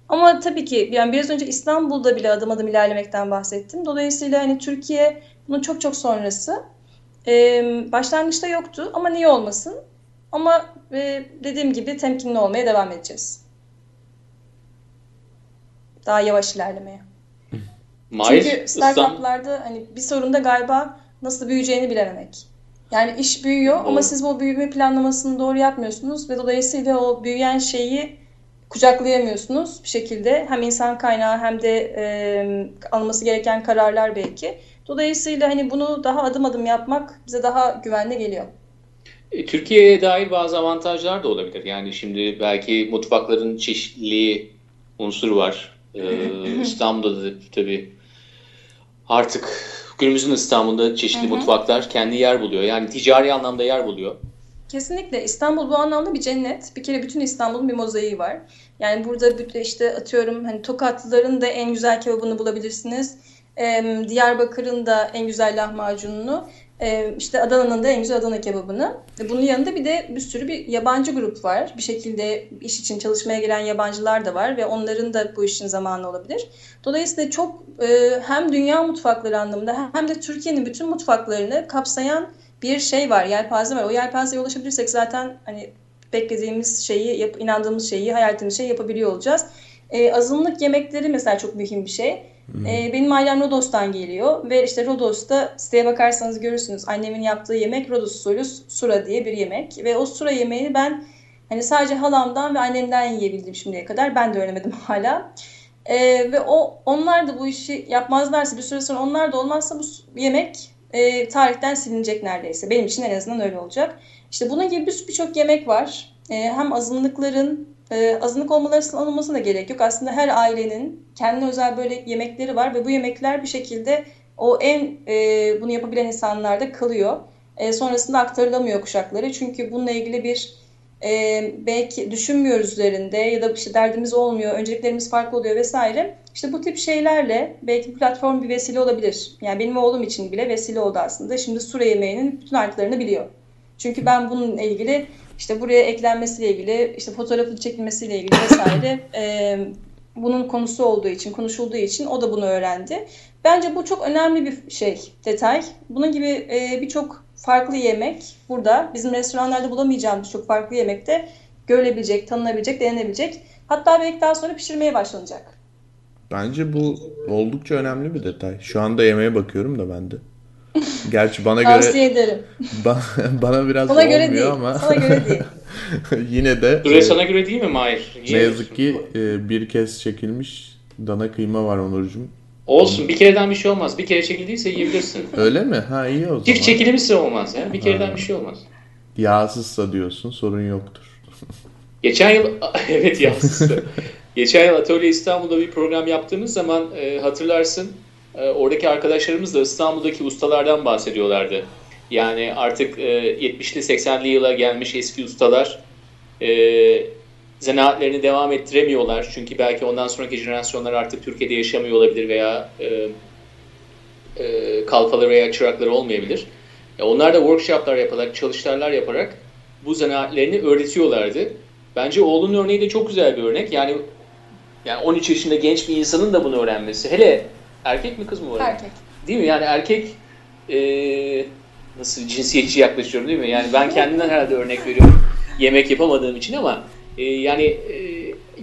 Ama tabii ki yani biraz önce İstanbul'da bile adım adım ilerlemekten bahsettim. Dolayısıyla hani Türkiye bunun çok çok sonrası. E, başlangıçta yoktu ama niye olmasın? Ama e, dediğim gibi temkinli olmaya devam edeceğiz. Daha yavaş ilerlemeye. Mahir, Çünkü startuplarda hani bir sorun da galiba nasıl büyüyeceğini bilememek. Yani iş büyüyor Doğru. ama siz bu büyüme planlamasını doğru yapmıyorsunuz ve dolayısıyla o büyüyen şeyi kucaklayamıyorsunuz bir şekilde. Hem insan kaynağı hem de e, alınması gereken kararlar belki. Dolayısıyla hani bunu daha adım adım yapmak bize daha güvenli geliyor. E, Türkiye'ye dair bazı avantajlar da olabilir. Yani şimdi belki mutfakların çeşitliliği unsuru var. Ee, İstanbul'da da tabii artık günümüzün İstanbul'da çeşitli Hı hı. mutfaklar kendi yer buluyor. Yani ticari anlamda yer buluyor. Kesinlikle İstanbul bu anlamda bir cennet. Bir kere bütün İstanbul'un bir mozaiği var. Yani burada işte atıyorum hani Tokatlıların da en güzel kebabını bulabilirsiniz. Diyarbakır'ın da en güzel lahmacununu. Ee, işte Adana'nın da en güzel Adana kebabını. Ve bunun yanında bir de bir sürü bir yabancı grup var. Bir şekilde iş için çalışmaya gelen yabancılar da var ve onların da bu işin zamanı olabilir. Dolayısıyla çok e, hem dünya mutfakları anlamında hem de Türkiye'nin bütün mutfaklarını kapsayan bir şey var, yelpaze var. O yelpazeye ulaşabilirsek zaten hani beklediğimiz şeyi, inandığımız şeyi, hayal ettiğimiz şeyi yapabiliyor olacağız. Ee, azınlık yemekleri mesela çok mühim bir şey. Ee, benim ailem Rodos'tan geliyor ve işte Rodos'ta siteye bakarsanız görürsünüz annemin yaptığı yemek Rodos usulü sura diye bir yemek ve o sura yemeğini ben hani sadece halamdan ve annemden yiyebildim şimdiye kadar. Ben de öğrenemedim hala. Ee, ve o onlar da bu işi yapmazlarsa bir süre sonra onlar da olmazsa bu yemek e, tarihten silinecek neredeyse. Benim için en azından öyle olacak. İşte bunun gibi bir- birçok yemek var. E, hem azınlıkların e, azınlık olmalarının olmasına da gerek yok. Aslında her ailenin kendine özel böyle yemekleri var ve bu yemekler bir şekilde o en e, bunu yapabilen insanlarda kalıyor. E, sonrasında aktarılamıyor kuşaklara. Çünkü bununla ilgili bir e, belki düşünmüyoruz üzerinde ya da işte derdimiz olmuyor, önceliklerimiz farklı oluyor vesaire. İşte bu tip şeylerle belki platform bir vesile olabilir. Yani benim oğlum için bile vesile oldu aslında. Şimdi Sure yemeğinin bütün artılarını biliyor. Çünkü ben bununla ilgili işte buraya eklenmesiyle ilgili, işte fotoğrafı çekilmesiyle ilgili vesaire e, bunun konusu olduğu için, konuşulduğu için o da bunu öğrendi. Bence bu çok önemli bir şey, detay. Bunun gibi e, birçok farklı yemek burada. Bizim restoranlarda bulamayacağımız çok farklı yemekte görülebilecek, tanınabilecek, denenebilecek. Hatta belki daha sonra pişirmeye başlanacak. Bence bu oldukça önemli bir detay. Şu anda yemeğe bakıyorum da ben de. Gerçi bana göre Tavsiye ederim. ba- bana biraz Sana göre olmuyor değil. ama Sana göre değil. yine de Süre e, sana göre değil mi Mahir? ne yazık ki e, bir kez çekilmiş dana kıyma var Onurcuğum. Olsun. Bir kereden bir şey olmaz. Bir kere çekildiyse yiyebilirsin. Öyle mi? Ha iyi o zaman. Çift çekilmişse olmaz ya. Bir kereden bir şey olmaz. Yağsızsa diyorsun sorun yoktur. Geçen yıl evet yansısı. Geçen yıl Atölye İstanbul'da bir program yaptığımız zaman e, hatırlarsın e, oradaki arkadaşlarımız da İstanbul'daki ustalardan bahsediyorlardı. Yani artık e, 70'li 80'li yıla gelmiş eski ustalar e, zanaatlerini devam ettiremiyorlar. Çünkü belki ondan sonraki jenerasyonlar artık Türkiye'de yaşamıyor olabilir veya e, e, kalfaları veya çırakları olmayabilir. E, onlar da workshoplar yaparak, çalıştaylar yaparak bu zanaatlerini öğretiyorlardı. Bence oğlunun örneği de çok güzel bir örnek. Yani yani 13 yaşında genç bir insanın da bunu öğrenmesi. Hele erkek mi kız mı var? Erkek. Değil mi? Yani erkek e, nasıl cinsiyetçi yaklaşıyorum değil mi? Yani ben kendimden herhalde örnek veriyorum. Yemek yapamadığım için ama e, yani e,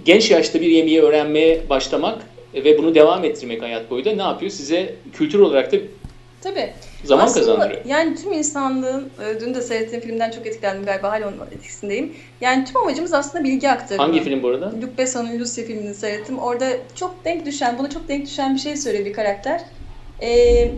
genç yaşta bir yemeği öğrenmeye başlamak ve bunu devam ettirmek hayat boyu da ne yapıyor? Size kültür olarak da Tabii. Zaman Aslında kazandırıyor. Yani tüm insanlığın, e, dün de seyrettiğim filmden çok etkilendim galiba hala onun etkisindeyim. Yani tüm amacımız aslında bilgi aktarımı. Hangi film bu arada? Luc Besson'un Lucy filmini seyrettim. Orada çok denk düşen, buna çok denk düşen bir şey söylüyor bir karakter. Ee,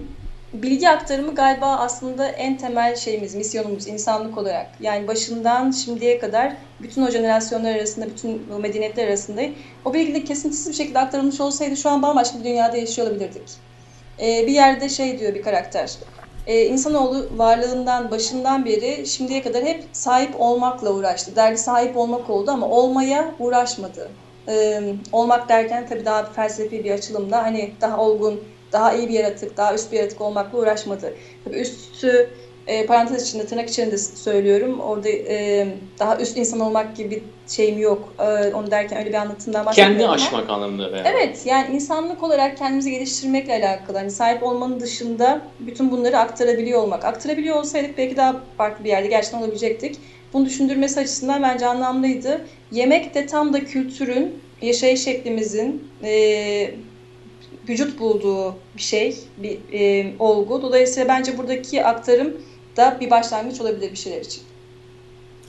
bilgi aktarımı galiba aslında en temel şeyimiz, misyonumuz insanlık olarak. Yani başından şimdiye kadar bütün o jenerasyonlar arasında, bütün o medeniyetler arasında o bilgi kesintisiz bir şekilde aktarılmış olsaydı şu an bambaşka bir dünyada yaşıyor olabilirdik. Ee, bir yerde şey diyor bir karakter, ee, insanoğlu varlığından başından beri şimdiye kadar hep sahip olmakla uğraştı. Derdi sahip olmak oldu ama olmaya uğraşmadı. Ee, olmak derken tabii daha felsefi bir açılımda hani daha olgun, daha iyi bir yaratık, daha üst bir yaratık olmakla uğraşmadı. Tabii üstü e, parantez içinde, tırnak içinde söylüyorum. Orada e, daha üst insan olmak gibi bir şeyim yok. E, onu derken öyle bir anlatımdan bahsetmiyorum Kendi aşmak anlamında. Yani. Evet, yani insanlık olarak kendimizi geliştirmekle alakalı. Hani sahip olmanın dışında bütün bunları aktarabiliyor olmak. Aktarabiliyor olsaydık belki daha farklı bir yerde gerçekten olabilecektik. Bunu düşündürmesi açısından bence anlamlıydı. Yemek de tam da kültürün, yaşayış şeklimizin, e, vücut bulduğu bir şey, bir e, olgu. Dolayısıyla bence buradaki aktarım da bir başlangıç olabilir bir şeyler için.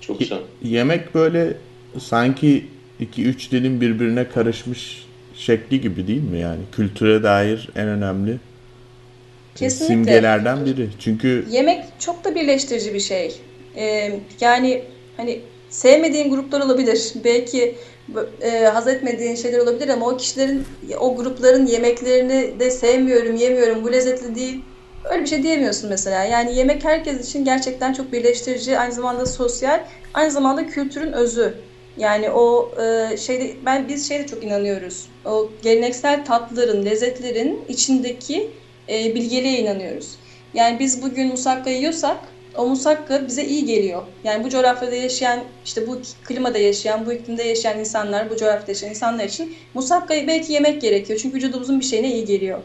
Çok güzel. Yemek böyle sanki iki üç dilin birbirine karışmış şekli gibi değil mi yani? Kültüre dair en önemli Kesinlikle. simgelerden biri. Çünkü yemek çok da birleştirici bir şey. Ee, yani hani sevmediğin gruplar olabilir. Belki e, haz etmediğin şeyler olabilir ama o kişilerin, o grupların yemeklerini de sevmiyorum, yemiyorum, bu lezzetli değil. Öyle bir şey diyemiyorsun mesela. Yani yemek herkes için gerçekten çok birleştirici, aynı zamanda sosyal, aynı zamanda kültürün özü. Yani o e, şeyde ben biz şeyde çok inanıyoruz. O geleneksel tatlıların, lezzetlerin içindeki e, bilgeliğe inanıyoruz. Yani biz bugün musakka yiyorsak o musakka bize iyi geliyor. Yani bu coğrafyada yaşayan, işte bu klimada yaşayan, bu iklimde yaşayan insanlar, bu coğrafyada yaşayan insanlar için musakkayı belki yemek gerekiyor. Çünkü vücudumuzun bir şeyine iyi geliyor.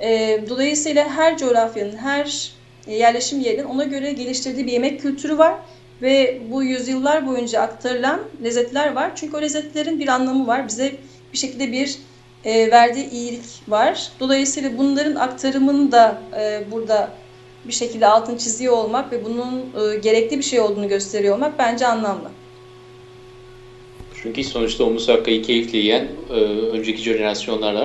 E, dolayısıyla her coğrafyanın, her yerleşim yerinin ona göre geliştirdiği bir yemek kültürü var. Ve bu yüzyıllar boyunca aktarılan lezzetler var. Çünkü o lezzetlerin bir anlamı var. Bize bir şekilde bir e, verdiği iyilik var. Dolayısıyla bunların aktarımını da e, burada bir şekilde altın çiziyor olmak ve bunun e, gerekli bir şey olduğunu gösteriyor olmak bence anlamlı. Çünkü sonuçta o musakkayı keyifle yiyen e, önceki jenerasyonlarla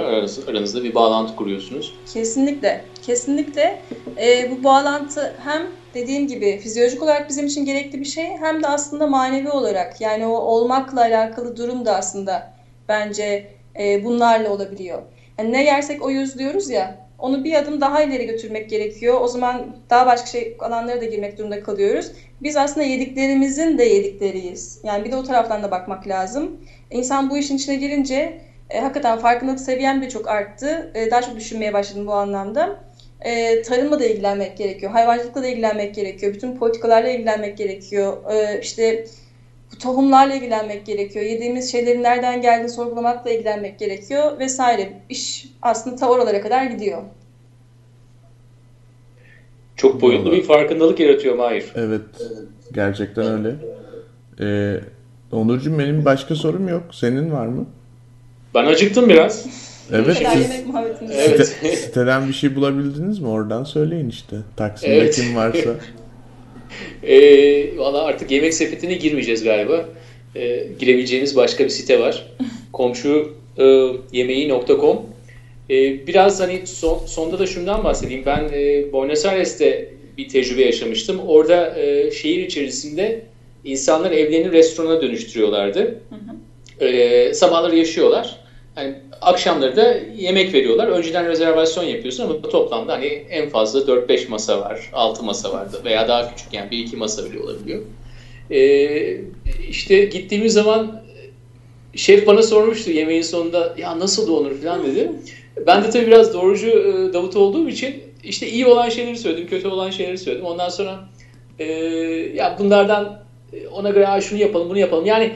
aranızda bir bağlantı kuruyorsunuz. Kesinlikle. Kesinlikle e, bu bağlantı hem dediğim gibi fizyolojik olarak bizim için gerekli bir şey hem de aslında manevi olarak yani o olmakla alakalı durum da aslında bence e, bunlarla olabiliyor. Yani ne yersek o yüz diyoruz ya onu bir adım daha ileri götürmek gerekiyor. O zaman daha başka şey alanlara da girmek durumunda kalıyoruz. Biz aslında yediklerimizin de yedikleriyiz. Yani bir de o taraftan da bakmak lazım. İnsan bu işin içine girince e, hakikaten farkındalık seviyem de çok arttı. E, daha çok düşünmeye başladım bu anlamda. E, tarımla da ilgilenmek gerekiyor. Hayvancılıkla da ilgilenmek gerekiyor. Bütün politikalarla ilgilenmek gerekiyor. E, işte tohumlarla ilgilenmek gerekiyor. Yediğimiz şeylerin nereden geldiğini sorgulamakla ilgilenmek gerekiyor vesaire. İş aslında ta oralara kadar gidiyor. Çok boyutlu bir farkındalık yaratıyor Mahir. Evet. Gerçekten öyle. Ee, Onurcuğum benim başka sorum yok. Senin var mı? Ben acıktım biraz. Evet. Siz, evet. Site, siteden bir şey bulabildiniz mi? Oradan söyleyin işte. Taksim'de evet. kim varsa. E, Valla artık yemek sepetine girmeyeceğiz galiba. E, girebileceğiniz başka bir site var. Komşu e, yemeği.com e, Biraz hani son, sonda da şundan bahsedeyim. Ben e, Buenos Aires'te bir tecrübe yaşamıştım. Orada e, şehir içerisinde insanlar evlerini restorana dönüştürüyorlardı. Hı hı. E, sabahları yaşıyorlar. Yani akşamları da yemek veriyorlar. Önceden rezervasyon yapıyorsun ama toplamda hani en fazla 4-5 masa var, 6 masa vardı veya daha küçük yani 1-2 masa bile olabiliyor. Ee, işte gittiğimiz zaman şef bana sormuştu yemeğin sonunda ya nasıl da olur falan dedi. Ben de tabii biraz doğrucu e, Davut olduğum için işte iyi olan şeyleri söyledim, kötü olan şeyleri söyledim. Ondan sonra e, ya bunlardan e, ona göre şunu yapalım, bunu yapalım. Yani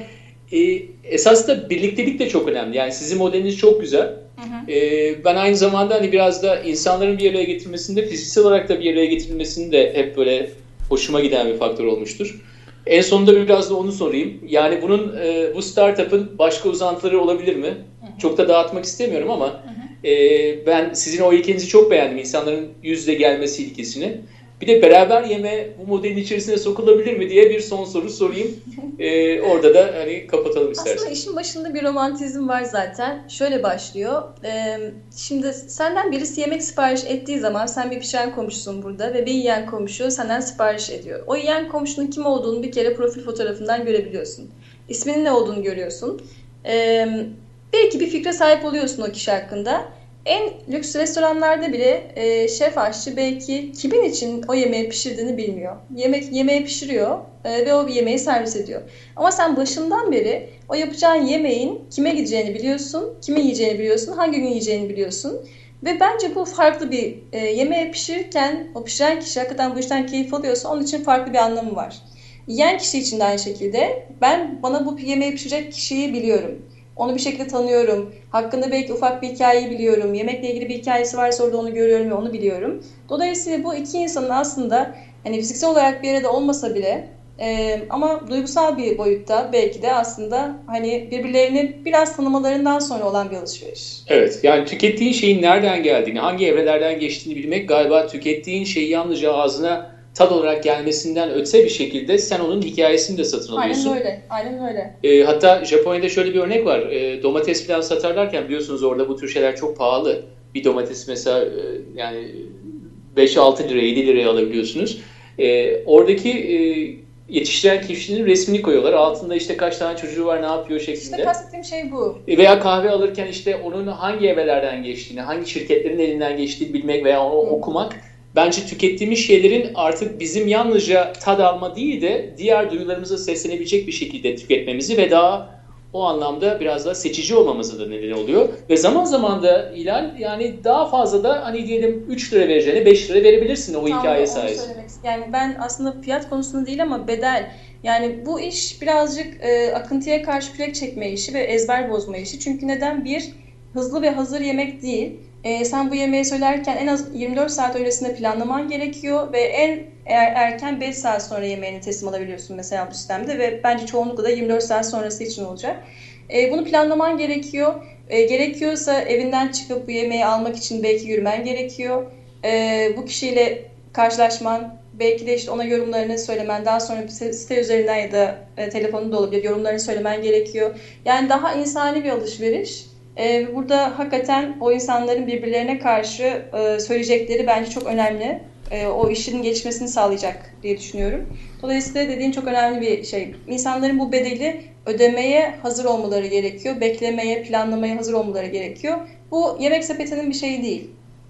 e, esas da birliktelik de çok önemli. Yani sizin modeliniz çok güzel. Hı hı. E, ben aynı zamanda hani biraz da insanların bir araya getirilmesinde, fiziksel olarak da bir araya getirilmesinde hep böyle hoşuma giden bir faktör olmuştur. En sonunda biraz da onu sorayım. Yani bunun e, bu startup'ın başka uzantıları olabilir mi? Hı hı. Çok da dağıtmak istemiyorum ama hı hı. E, ben sizin o ilkenizi çok beğendim. İnsanların yüzde gelmesi ilkesini. Bir de beraber yeme bu modelin içerisine sokulabilir mi diye bir son soru sorayım. Ee, orada da hani kapatalım istersen. Aslında işin başında bir romantizm var zaten. Şöyle başlıyor. Ee, şimdi senden birisi yemek sipariş ettiği zaman sen bir pişen komşusun burada ve bir yiyen komşu senden sipariş ediyor. O yiyen komşunun kim olduğunu bir kere profil fotoğrafından görebiliyorsun. İsminin ne olduğunu görüyorsun. Ee, belki bir fikre sahip oluyorsun o kişi hakkında. En lüks restoranlarda bile e, şef aşçı belki kimin için o yemeği pişirdiğini bilmiyor. Yemek yemeği pişiriyor e, ve o yemeği servis ediyor. Ama sen başından beri o yapacağın yemeğin kime gideceğini biliyorsun, kimin yiyeceğini biliyorsun, hangi gün yiyeceğini biliyorsun. Ve bence bu farklı bir e, yemeği pişirirken o pişiren kişi hakikaten bu işten keyif alıyorsa onun için farklı bir anlamı var. Yiyen kişi için de aynı şekilde ben bana bu yemeği pişirecek kişiyi biliyorum. Onu bir şekilde tanıyorum. Hakkında belki ufak bir hikayeyi biliyorum. Yemekle ilgili bir hikayesi varsa orada onu görüyorum ve onu biliyorum. Dolayısıyla bu iki insanın aslında hani fiziksel olarak bir arada olmasa bile e, ama duygusal bir boyutta belki de aslında hani birbirlerini biraz tanımalarından sonra olan bir alışveriş. Evet yani tükettiğin şeyin nereden geldiğini, hangi evrelerden geçtiğini bilmek galiba tükettiğin şeyi yalnızca ağzına tad olarak gelmesinden öte bir şekilde sen onun hikayesini de satın alıyorsun. Aynen öyle. Aynen öyle. E, hatta Japonya'da şöyle bir örnek var. E, domates falan satarlarken biliyorsunuz orada bu tür şeyler çok pahalı. Bir domates mesela e, yani 5-6 liraya 7 liraya alabiliyorsunuz. E, oradaki e, yetiştiren kişinin resmini koyuyorlar. Altında işte kaç tane çocuğu var ne yapıyor şeklinde. İşte kastettiğim şey bu. E, veya kahve alırken işte onun hangi evrelerden geçtiğini, hangi şirketlerin elinden geçtiğini bilmek veya onu Hı. okumak bence tükettiğimiz şeylerin artık bizim yalnızca tad alma değil de diğer duyularımıza seslenebilecek bir şekilde tüketmemizi ve daha o anlamda biraz daha seçici olmamızı da neden oluyor. Ve zaman zaman da ilan yani daha fazla da hani diyelim 3 lira vereceğine 5 lira verebilirsin o Tam hikaye sayesinde. Yani ben aslında fiyat konusunda değil ama bedel yani bu iş birazcık e, akıntıya karşı kürek çekme işi ve ezber bozma işi. Çünkü neden? Bir, hızlı ve hazır yemek değil e, sen bu yemeği söylerken en az 24 saat öncesinde planlaman gerekiyor ve en eğer erken 5 saat sonra yemeğini teslim alabiliyorsun mesela bu sistemde ve bence çoğunlukla da 24 saat sonrası için olacak. E, bunu planlaman gerekiyor. E, gerekiyorsa evinden çıkıp bu yemeği almak için belki yürümen gerekiyor. E, bu kişiyle karşılaşman, belki de işte ona yorumlarını söylemen, daha sonra site üzerinden ya da e, telefonun da olabilir yorumlarını söylemen gerekiyor. Yani daha insani bir alışveriş. E, burada hakikaten o insanların birbirlerine karşı e, söyleyecekleri bence çok önemli. E, o işin geçmesini sağlayacak diye düşünüyorum. Dolayısıyla dediğin çok önemli bir şey. İnsanların bu bedeli ödemeye hazır olmaları gerekiyor. Beklemeye, planlamaya hazır olmaları gerekiyor. Bu yemek sepetinin bir şeyi değil.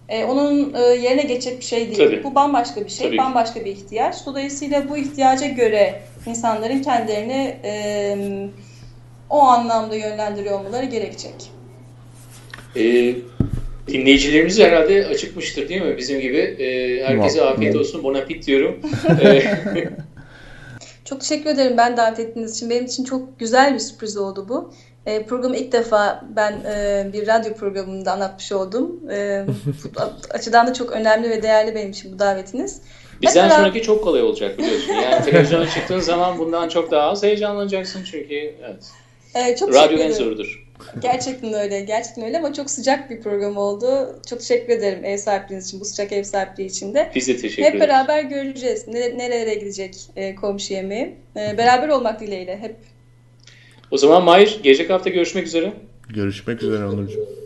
E, onun e, yerine geçecek bir şey değil. Tabii. Bu bambaşka bir şey, Tabii. bambaşka bir ihtiyaç. Dolayısıyla bu ihtiyaca göre insanların kendilerini e, o anlamda yönlendiriyor olmaları gerekecek. E, dinleyicilerimiz herhalde acıkmıştır değil mi? Bizim gibi. E, herkese afiyet olsun. Bon appetit diyorum. Ee, çok teşekkür ederim ben davet ettiğiniz için. Benim için çok güzel bir sürpriz oldu bu. E, programı ilk defa ben e, bir radyo programında anlatmış oldum. E, açıdan da çok önemli ve değerli benim için bu davetiniz. Bizden Mesela... sonraki çok kolay olacak biliyorsun. Yani televizyona çıktığın zaman bundan çok daha az heyecanlanacaksın çünkü evet. Ee, çok Radyo en zorudur. Gerçekten öyle. Gerçekten öyle ama çok sıcak bir program oldu. Çok teşekkür ederim ev sahipliğiniz için, bu sıcak ev sahipliği için de. Biz de teşekkür ederiz. Hep beraber göreceğiz. Nere, nerelere gidecek e, komşu yemeği. E, beraber olmak dileğiyle hep. O zaman Mahir, gelecek hafta görüşmek üzere. Görüşmek üzere Onurcuğum.